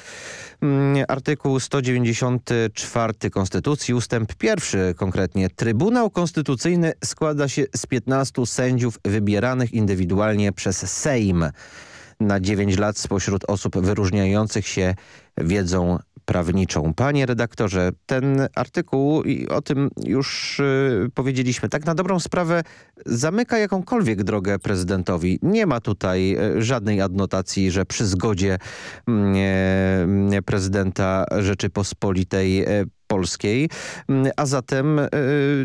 mm, artykuł 194 Konstytucji, ustęp pierwszy konkretnie. Trybunał Konstytucyjny składa się z 15 sędziów wybieranych indywidualnie przez Sejm na 9 lat spośród osób wyróżniających się wiedzą prawniczą. Panie redaktorze, ten artykuł, i o tym już y, powiedzieliśmy, tak na dobrą sprawę zamyka jakąkolwiek drogę prezydentowi. Nie ma tutaj y, żadnej adnotacji, że przy zgodzie y, prezydenta Rzeczypospolitej y, Polskiej, mm, a zatem y,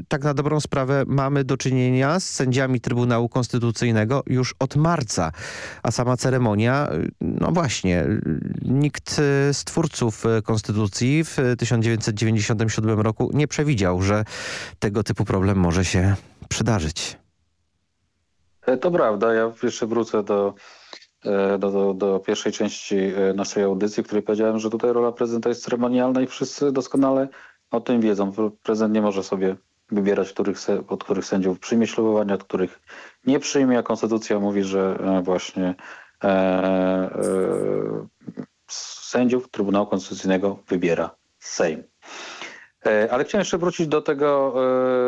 tak na dobrą sprawę mamy do czynienia z sędziami Trybunału Konstytucyjnego już od marca, a sama ceremonia, y, no właśnie, nikt z twórców Konstytucji w 1997 roku nie przewidział, że tego typu problem może się przydarzyć. E, to prawda, ja jeszcze wrócę do e, do, do, do, pierwszej części e, naszej audycji, w której powiedziałem, że tutaj rola prezydenta jest ceremonialna i wszyscy doskonale o tym wiedzą. Prezydent nie może sobie wybierać, których, od których sędziów przyjmie ślubowanie, od których nie przyjmie, a konstytucja mówi, że właśnie e, e, sędziów Trybunału Konstytucyjnego wybiera Sejm. E, ale chciałem jeszcze wrócić do tego,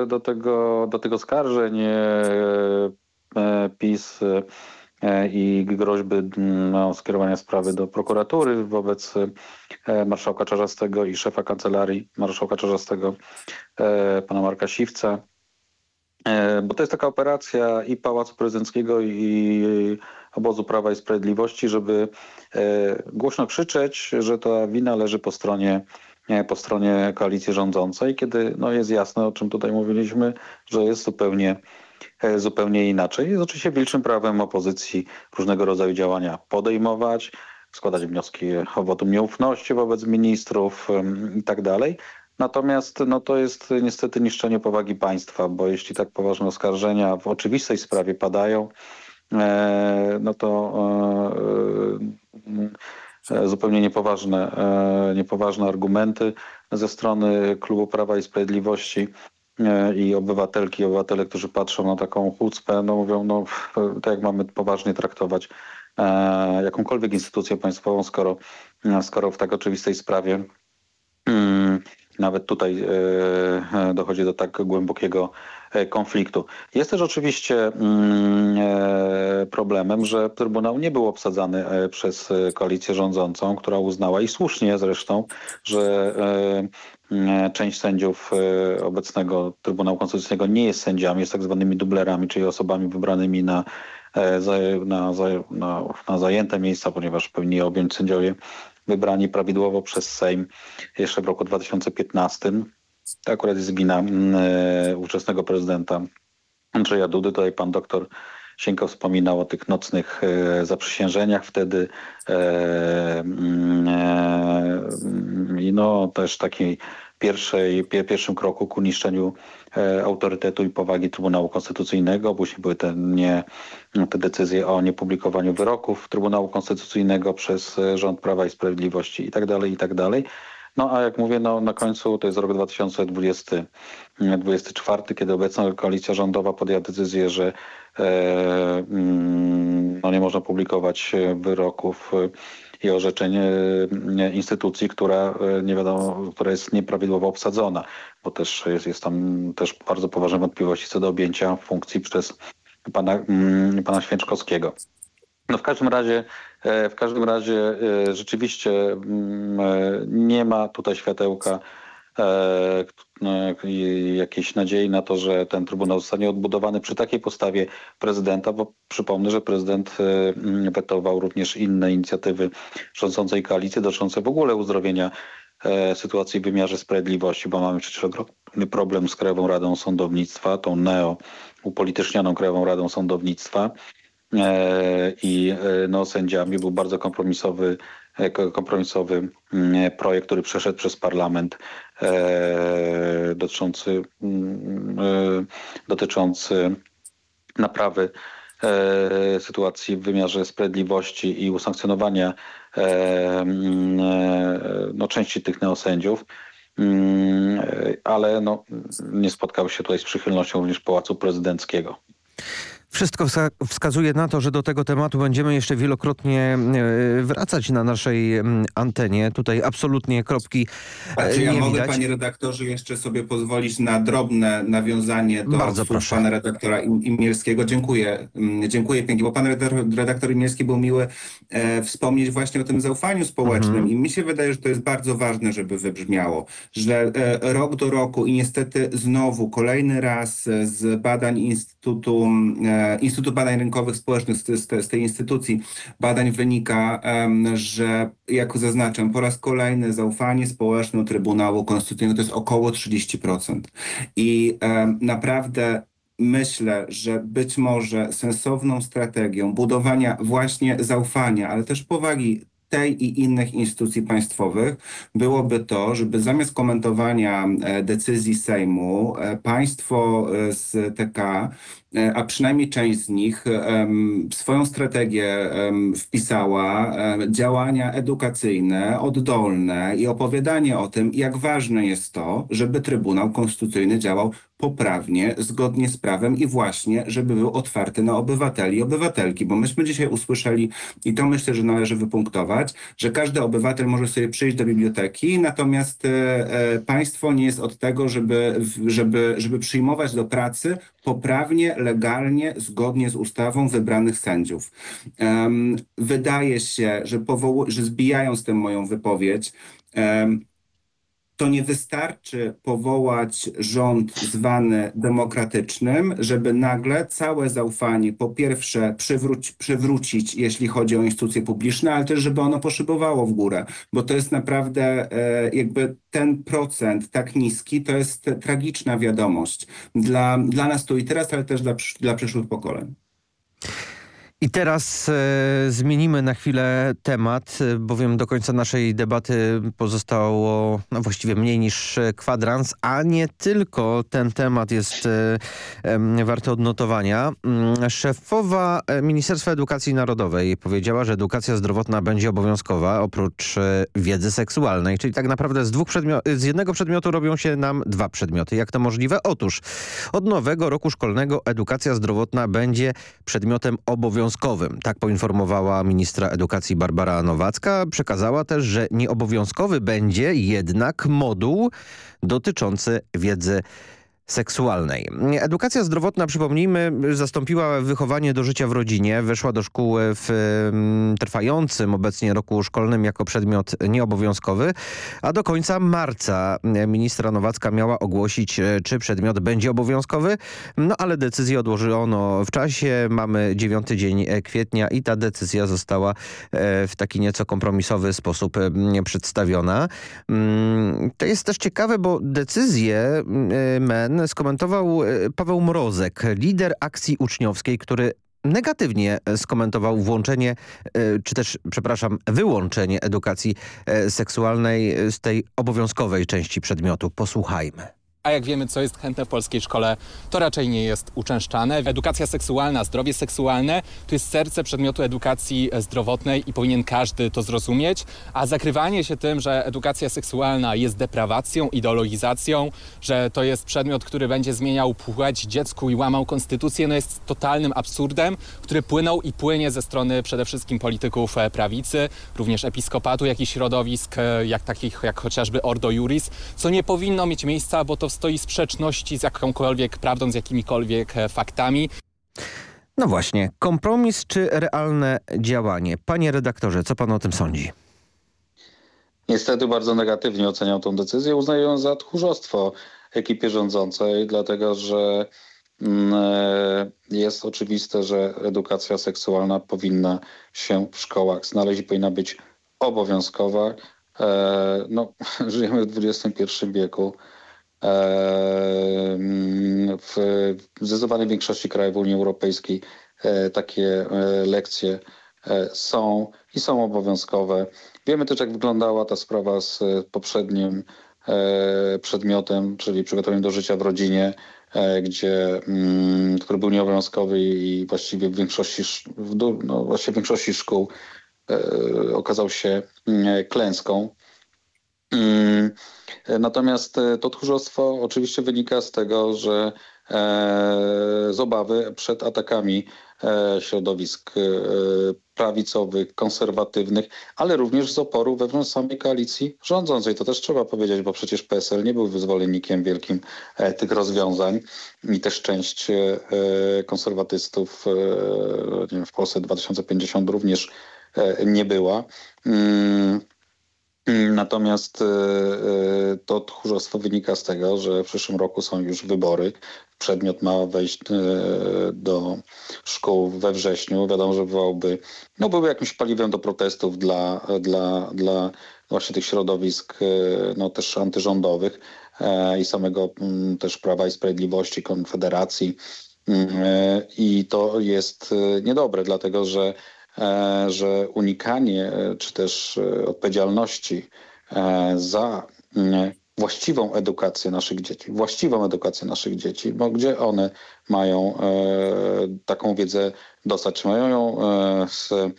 e, do tego, do tego skarżeń e, PiS i groźby no, skierowania sprawy do prokuratury wobec marszałka Czarzastego i szefa kancelarii marszałka Czarzastego, pana Marka Siwca. Bo to jest taka operacja i Pałacu Prezydenckiego i obozu Prawa i Sprawiedliwości, żeby głośno krzyczeć, że ta wina leży po stronie po stronie koalicji rządzącej, kiedy no, jest jasne, o czym tutaj mówiliśmy, że jest zupełnie, e, zupełnie inaczej. Jest oczywiście wilczym prawem opozycji różnego rodzaju działania podejmować, składać wnioski o wotum nieufności wobec ministrów i tak dalej. Natomiast no, to jest niestety niszczenie powagi państwa, bo jeśli tak poważne oskarżenia w oczywistej sprawie padają, e, no to e, E, zupełnie niepoważne, e, niepoważne argumenty ze strony Klubu Prawa i Sprawiedliwości e, i obywatelki i obywatele, którzy patrzą na taką chucpę, no mówią, no tak jak mamy poważnie traktować jakąkolwiek instytucję państwową, skoro, skoro w tak oczywistej sprawie mm, nawet tutaj dochodzi do tak głębokiego E, konfliktu. Jest też oczywiście mm, e, problemem, że Trybunał nie był obsadzany e, przez koalicję rządzącą, która uznała i słusznie zresztą, że część sędziów obecnego Trybunału Konstytucyjnego nie jest sędziami, jest tak zwanymi dublerami, czyli osobami wybranymi na, na, na, na zajęte miejsca, ponieważ powinni objąć sędziowie wybrani prawidłowo przez Sejm jeszcze w roku 2015. To akurat jest wina mm, e, ówczesnego prezydenta Andrzeja Dudy. Tutaj pan doktor Sienko wspominał o tych nocnych e, zaprzysiężeniach wtedy e, mm, i no też takiej pierwszej, pierwszym kroku ku niszczeniu autorytetu i powagi Trybunału Konstytucyjnego. Później były te, nie, te decyzje o niepublikowaniu wyroków Trybunału Konstytucyjnego przez rząd Prawa i Sprawiedliwości i tak No a jak mówię, no, na końcu to jest rok 2024, kiedy obecna koalicja rządowa podjęła decyzję, że e, mm, no, nie można publikować wyroków i orzeczeń e, instytucji, która e, nie wiadomo, która jest nieprawidłowo obsadzona, bo też jest, jest tam też bardzo poważne wątpliwości co do objęcia funkcji przez pana, mm, pana Święczkowskiego. No w każdym razie, e, w każdym razie e, rzeczywiście mm, e, nie ma tutaj światełka jakiejś nadziei na to, że ten Trybunał zostanie odbudowany przy takiej postawie prezydenta, bo przypomnę, że prezydent mm, wetował również inne inicjatywy rządzącej koalicji dotyczące w ogóle uzdrowienia sytuacji w wymiarze sprawiedliwości, bo mamy przecież problem z Krajową Radą Sądownictwa, tą neo upolitycznioną Krajową Radą Sądownictwa i no, sędziami był bardzo kompromisowy kompromisowy mm, projekt, który przeszedł przez parlament dotyczący, mm, dotyczący naprawy sytuacji w wymiarze sprawiedliwości i usankcjonowania mm, no, części tych neosędziów. Ale no, nie spotkał się tutaj z przychylnością również Pałacu Prezydenckiego. Wszystko wskazuje na to, że do tego tematu będziemy jeszcze wielokrotnie e, wracać na naszej antenie. Tutaj absolutnie kropki A czy ja nie mogę, widać. panie redaktorze, jeszcze sobie pozwolić na drobne nawiązanie do Bardzo proszę. pana redaktora Im- Imielskiego? Dziękuję. Mm, Dziękuję pięknie, bo pan redaktor, Imielski był miły e, wspomnieć właśnie o tym zaufaniu społecznym Mhm. i mi się wydaje, że to jest bardzo ważne, żeby wybrzmiało, że e, rok do roku i niestety znowu kolejny raz e, z badań Instytutu, e, Instytutu Badań Rynkowych Społecznych, z, z, z tej instytucji badań wynika, że jak zaznaczam, po raz kolejny zaufanie społeczne do Trybunału Konstytucyjnego to jest około 30%. I naprawdę myślę, że być może sensowną strategią budowania właśnie zaufania, ale też powagi tej i innych instytucji państwowych byłoby to, żeby zamiast komentowania e, decyzji Sejmu, e, państwo e, z TK, e, a przynajmniej część z nich w swoją strategię wpisała em, działania edukacyjne, oddolne i opowiadanie o tym, jak ważne jest to, żeby Trybunał Konstytucyjny działał poprawnie, zgodnie z prawem i właśnie, żeby był otwarty na obywateli i obywatelki, bo myśmy dzisiaj usłyszeli i to myślę, że należy wypunktować, że każdy obywatel może sobie przyjść do biblioteki, natomiast e, e, państwo nie jest od tego, żeby, żeby, żeby przyjmować do pracy poprawnie, legalnie, zgodnie z ustawą wybranych sędziów. Em, wydaje się, że, że zbijając tę moją wypowiedź, em, to nie wystarczy powołać rząd zwany demokratycznym, żeby nagle całe zaufanie po pierwsze przywróć, przywrócić, jeśli chodzi o instytucje publiczne, ale też żeby ono poszybowało w górę, bo to jest naprawdę e, jakby ten procent tak niski, to jest tragiczna wiadomość dla, dla nas tu i teraz, ale też dla, dla przyszłych pokoleń. I teraz e, zmienimy na chwilę temat, e, bowiem do końca naszej debaty pozostało no, właściwie mniej niż e, kwadrans, a nie tylko ten temat jest e, em, warty odnotowania. Mm, Szefowa e, Ministerstwa Edukacji Narodowej powiedziała, że edukacja zdrowotna będzie obowiązkowa oprócz e, wiedzy seksualnej, czyli tak naprawdę z, dwóch z jednego przedmiotu robią się nam dwa przedmioty. Jak to możliwe? Otóż od nowego roku szkolnego edukacja zdrowotna będzie przedmiotem obowiązkowym. Tak poinformowała ministra edukacji Barbara Nowacka. Przekazała też, że nieobowiązkowy będzie jednak moduł dotyczący wiedzy seksualnej. Edukacja zdrowotna, przypomnijmy, zastąpiła wychowanie do życia w rodzinie. Weszła do szkół w mm, trwającym obecnie roku szkolnym jako przedmiot nieobowiązkowy, a do końca marca ministra Nowacka miała ogłosić, e, czy przedmiot będzie obowiązkowy, no ale decyzję odłożono w czasie. Mamy 9 dzień e, kwietnia i ta decyzja została e, w taki nieco kompromisowy sposób przedstawiona. Mm, To jest też ciekawe, bo decyzję e, MEN skomentował e, Paweł Mrozek, lider akcji uczniowskiej, który negatywnie e, skomentował włączenie, e, czy też, przepraszam, wyłączenie edukacji seksualnej z tej obowiązkowej części przedmiotu. Posłuchajmy. A jak wiemy, co jest chętne w polskiej szkole, to raczej nie jest uczęszczane. Edukacja seksualna, zdrowie seksualne to jest serce przedmiotu edukacji zdrowotnej i powinien każdy to zrozumieć. A zakrywanie się tym, że edukacja seksualna jest deprawacją, ideologizacją, że to jest przedmiot, który będzie zmieniał płeć dziecku i łamał konstytucję, no jest totalnym absurdem, który płynął i płynie ze strony przede wszystkim polityków e, prawicy, również episkopatu, jak i środowisk, e, jak takich jak chociażby Ordo Juris, co nie powinno mieć miejsca, bo to stoi w sprzeczności z jakąkolwiek prawdą, z jakimikolwiek e, faktami. No właśnie, kompromis czy realne działanie? Panie redaktorze, co pan o tym sądzi? Niestety bardzo negatywnie oceniam tą decyzję. Uznaję ją za tchórzostwo ekipie rządzącej, dlatego że mm, e, jest oczywiste, że edukacja seksualna powinna się w szkołach znaleźć i powinna być obowiązkowa. E, No, [laughs] żyjemy w XXI wieku. W zdecydowanej większości krajów Unii Europejskiej takie lekcje są i są obowiązkowe. Wiemy też, jak wyglądała ta sprawa z poprzednim przedmiotem, czyli przygotowaniem do życia w rodzinie, gdzie, mm, który był nieobowiązkowy i właściwie w większości, no, właściwie w większości szkół okazał się mm, klęską. Mm, natomiast to tchórzostwo oczywiście wynika z tego, że z obawy przed atakami E, środowisk e, prawicowych, konserwatywnych, ale również z oporu wewnątrz samej koalicji rządzącej. To też trzeba powiedzieć, bo przecież PSL nie był wyzwolennikiem wielkim e, tych rozwiązań i też część konserwatystów w Polsce 2050 również nie była. Natomiast to tchórzostwo wynika z tego, że w przyszłym roku są już wybory przedmiot ma wejść e, do szkół we wrześniu, wiadomo, że byłby, no byłby jakimś paliwem do protestów dla, dla, dla właśnie tych środowisk e, no, też antyrządowych e, i samego mm, też Prawa i Sprawiedliwości, Konfederacji. Mm, I to jest niedobre, dlatego że, że unikanie czy też odpowiedzialności za mm, właściwą edukację naszych dzieci, właściwą edukację naszych dzieci, bo gdzie one mają e, taką wiedzę dostać, czy mają ją e, z, e,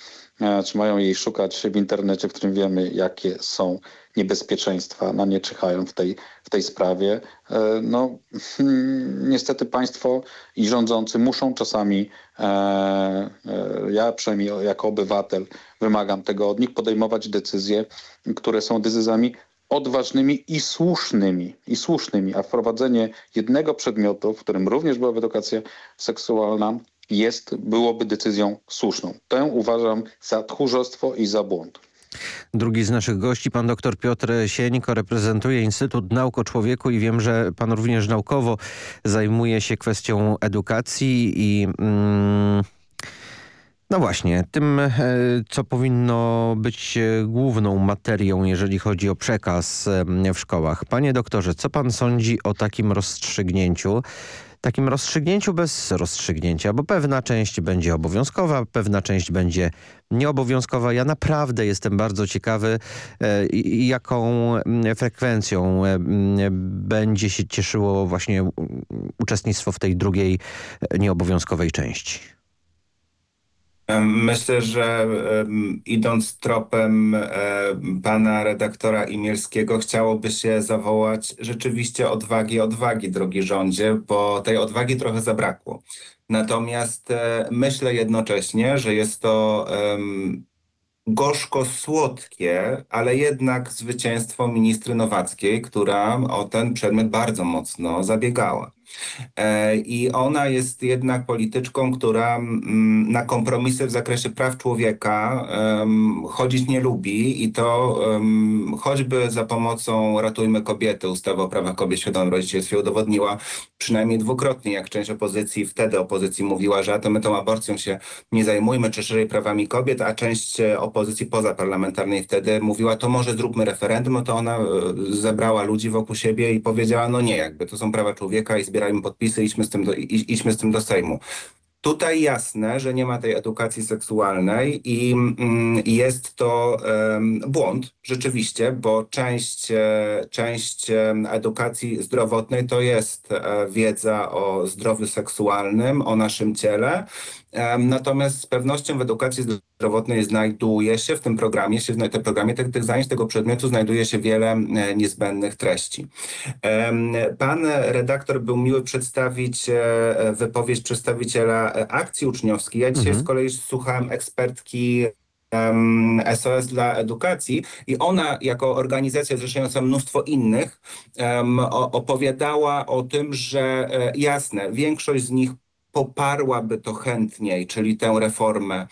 czy mają jej szukać w internecie, w którym wiemy, jakie są niebezpieczeństwa na nie czyhają w tej, w tej sprawie. E, no, [laughs] niestety państwo i rządzący muszą czasami, e, e, ja przynajmniej jako obywatel wymagam tego od nich, podejmować decyzje, które są decyzjami odważnymi i słusznymi, i słusznymi, a wprowadzenie jednego przedmiotu, w którym również była edukacja seksualna, jest, byłoby decyzją słuszną. Tę uważam za tchórzostwo i za błąd. Drugi z naszych gości, pan dr Piotr Sieńko, reprezentuje Instytut Nauk o Człowieku i wiem, że pan również naukowo zajmuje się kwestią edukacji i... Mm no właśnie, tym, e, co powinno być e, główną materią, jeżeli chodzi o przekaz w szkołach. Panie doktorze, co pan sądzi o takim rozstrzygnięciu? Takim rozstrzygnięciu bez rozstrzygnięcia, bo pewna część będzie obowiązkowa, pewna część będzie nieobowiązkowa. Ja naprawdę jestem bardzo ciekawy, e, jaką frekwencją będzie się cieszyło właśnie uczestnictwo w tej drugiej nieobowiązkowej części. Myślę, że idąc tropem pana redaktora Imielskiego chciałoby się zawołać rzeczywiście odwagi, odwagi, drogi rządzie, bo tej odwagi trochę zabrakło. Natomiast e, myślę jednocześnie, że jest to gorzko-słodkie, ale jednak zwycięstwo ministry Nowackiej, która o ten przedmiot bardzo mocno zabiegała. E, I ona jest jednak polityczką, która mm, na kompromisy w zakresie praw człowieka chodzić nie lubi i to choćby za pomocą Ratujmy Kobiety, ustawy o prawach kobiet w świadomym rodzicielstwie udowodniła przynajmniej dwukrotnie, jak część opozycji, wtedy opozycji mówiła, że to my tą aborcją się nie zajmujmy, czy szerzej prawami kobiet, a część opozycji pozaparlamentarnej wtedy mówiła, to może zróbmy referendum, to ona e, zebrała ludzi wokół siebie i powiedziała, no nie, jakby to są prawa człowieka i zbiera zbierajmy podpisy, idźmy z tym do, idźmy z tym do Sejmu. Tutaj jasne, że nie ma tej edukacji seksualnej i mm, jest to błąd rzeczywiście, bo część, e, część edukacji zdrowotnej to jest e, wiedza o zdrowiu seksualnym, o naszym ciele. Natomiast z pewnością w edukacji zdrowotnej znajduje się w tym programie, się w tym programie tych, tych zajęć, tego przedmiotu znajduje się wiele e, niezbędnych treści. Pan redaktor był miły przedstawić wypowiedź przedstawiciela akcji uczniowskiej. Ja dzisiaj mhm. z kolei słuchałem ekspertki SOS dla edukacji i ona jako organizacja zrzeszająca mnóstwo innych um, opowiadała o tym, że e, jasne, większość z nich poparłaby to chętniej, czyli tę reformę,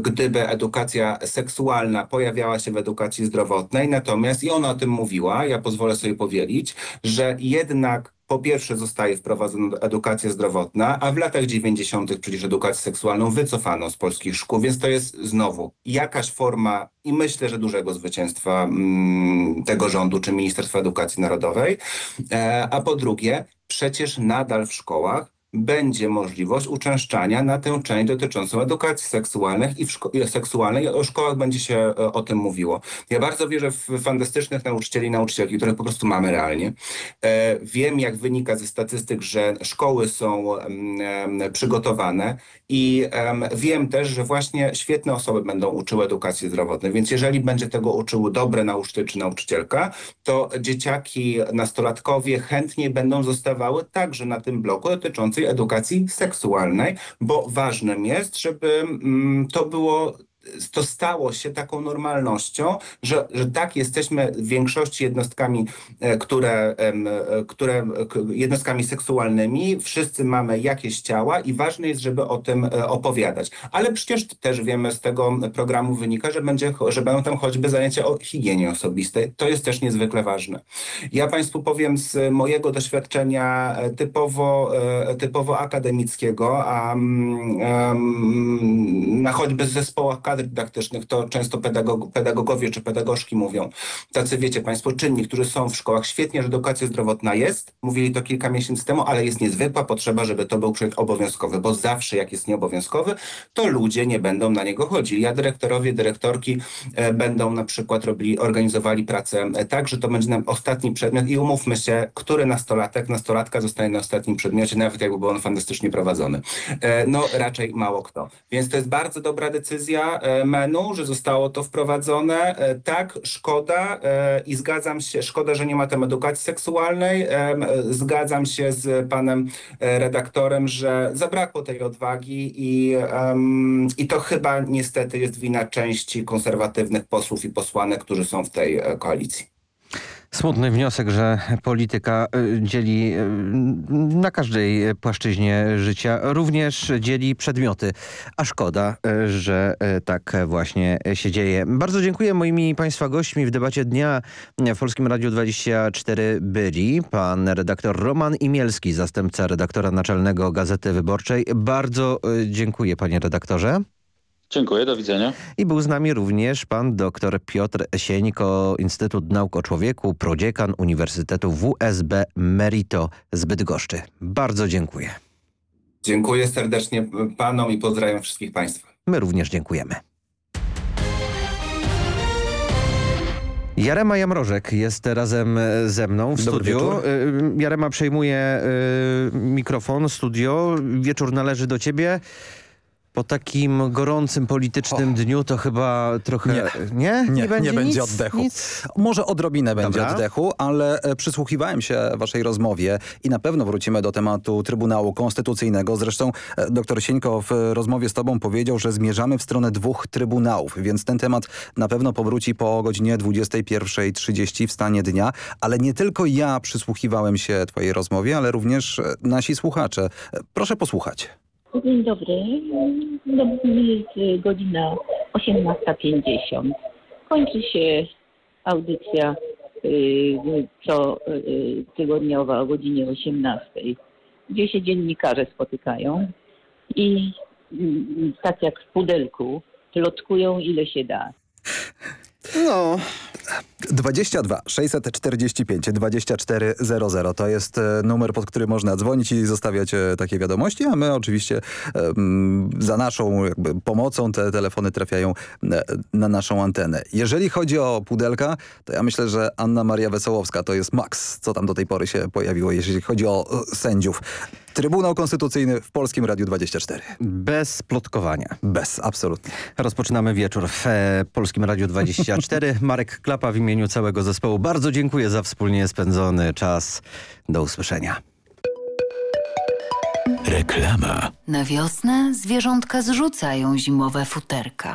gdyby edukacja seksualna pojawiała się w edukacji zdrowotnej. Natomiast i ona o tym mówiła, ja pozwolę sobie powielić, że jednak po pierwsze zostaje wprowadzona edukacja zdrowotna, a w latach 90. przecież edukację seksualną wycofano z polskich szkół, więc to jest znowu jakaś forma i myślę, że dużego zwycięstwa mm, tego rządu czy Ministerstwa Edukacji Narodowej. E, a po drugie, przecież nadal w szkołach będzie możliwość uczęszczania na tę część dotyczącą edukacji seksualnej i w szko- seksualnej. O szkołach będzie się e, o tym mówiło. Ja bardzo wierzę w fantastycznych nauczycieli i nauczycielki, których po prostu mamy realnie. E, wiem, jak wynika ze statystyk, że szkoły są em, przygotowane i em, wiem też, że właśnie świetne osoby będą uczyły edukacji zdrowotnej, więc jeżeli będzie tego uczyły dobre nauczyciel czy nauczycielka, to dzieciaki, nastolatkowie chętnie będą zostawały także na tym bloku dotyczącym edukacji seksualnej, bo ważnym jest, żeby mm, to było to stało się taką normalnością, że, że tak jesteśmy w większości jednostkami, e, które, e, które jednostkami seksualnymi, wszyscy mamy jakieś ciała i ważne jest, żeby o tym e, opowiadać. Ale przecież też wiemy z tego programu wynika, że, będzie, że będą tam choćby zajęcia o higienie osobistej. To jest też niezwykle ważne. Ja Państwu powiem z mojego doświadczenia typowo, typowo akademickiego, a mm, na choćby z zespołach kadr dydaktycznych, to często pedagog, pedagogowie czy pedagogzki mówią, tacy wiecie Państwo, czynni, którzy są w szkołach, świetnie, że edukacja zdrowotna jest, mówili to kilka miesięcy temu, ale jest niezwykła potrzeba, żeby to był projekt obowiązkowy, bo zawsze jak jest nieobowiązkowy, to ludzie nie będą na niego chodzili. A dyrektorowie, dyrektorki e, będą na przykład robili, organizowali pracę e, tak, że to będzie nam ostatni przedmiot i umówmy się, który nastolatek, nastolatka zostaje na ostatnim przedmiocie, nawet jakby był on fantastycznie prowadzony. E, No raczej mało kto. Więc to jest bardzo dobra decyzja menu, że zostało to wprowadzone. E, Tak, szkoda e, i zgadzam się, szkoda, że nie ma tam edukacji seksualnej. E, Zgadzam się z panem e, redaktorem, że zabrakło tej odwagi i, i to chyba niestety jest wina części konserwatywnych posłów i posłanek, którzy są w tej e, koalicji. Smutny wniosek, że polityka y, dzieli y, na każdej płaszczyźnie życia, również dzieli przedmioty. A szkoda, y, że tak właśnie się dzieje. Bardzo dziękuję. Moimi Państwa gośćmi w debacie dnia w Polskim Radiu 24 byli pan redaktor Roman Imielski, zastępca redaktora naczelnego Gazety Wyborczej. Bardzo dziękuję panie redaktorze. Dziękuję, do widzenia. I był z nami również pan dr Piotr Sieńko, Instytut Nauk o Człowieku, prodziekan Uniwersytetu WSB Merito z Bydgoszczy. Bardzo dziękuję. Dziękuję serdecznie panom i pozdrawiam wszystkich państwa. My również dziękujemy. Jarema Jamrożek jest razem ze mną w studiu. Y, Jarema przejmuje y, mikrofon, studio. Wieczór należy do ciebie. Po takim gorącym politycznym dniu to chyba trochę... Nie? Nie, nie będzie, nic, oddechu. Nic? Może odrobinę będzie Dobra. oddechu, ale e, przysłuchiwałem się waszej rozmowie i na pewno wrócimy do tematu Trybunału Konstytucyjnego. Zresztą e, dr Sieńko w rozmowie z tobą powiedział, że zmierzamy w stronę dwóch trybunałów, więc ten temat na pewno powróci po godzinie 21.30 w stanie dnia, ale nie tylko ja przysłuchiwałem się twojej rozmowie, ale również e, nasi słuchacze. E, Proszę posłuchać. Dzień dobry. No, jest godzina 18.50. Kończy się audycja y, co y, tygodniowa o godzinie 18.00, gdzie się dziennikarze spotykają i y, tak jak w pudelku plotkują ile się da. [laughs] No. 22 645 2400 to jest e, numer, pod który można dzwonić i zostawiać e, takie wiadomości, a my oczywiście em, za naszą jakby pomocą te telefony trafiają e, na naszą antenę. Jeżeli chodzi o pudelka, to ja myślę, że Anna Maria Wesołowska to jest maks, co tam do tej pory się pojawiło, jeżeli chodzi o e, sędziów. Trybunał Konstytucyjny w Polskim Radiu 24. Bez plotkowania. Bez, absolutnie. Rozpoczynamy wieczór w e, Polskim Radiu 24. [laughs] Marek Klapa w imieniu całego zespołu. Bardzo dziękuję za wspólnie spędzony czas. Do usłyszenia. Reklama. Na wiosnę zwierzątka zrzucają zimowe futerka.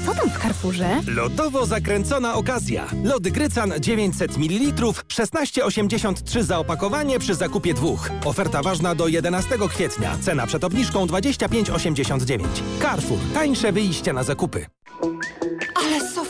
A co tam w Carrefourze? Lotowo zakręcona okazja. Lody Grycan 900 ml, 16,83 za opakowanie przy zakupie dwóch. Oferta ważna do 11 kwietnia. Cena przed obniżką 25,89. Carrefour. Tańsze wyjście na zakupy. Ale sofa,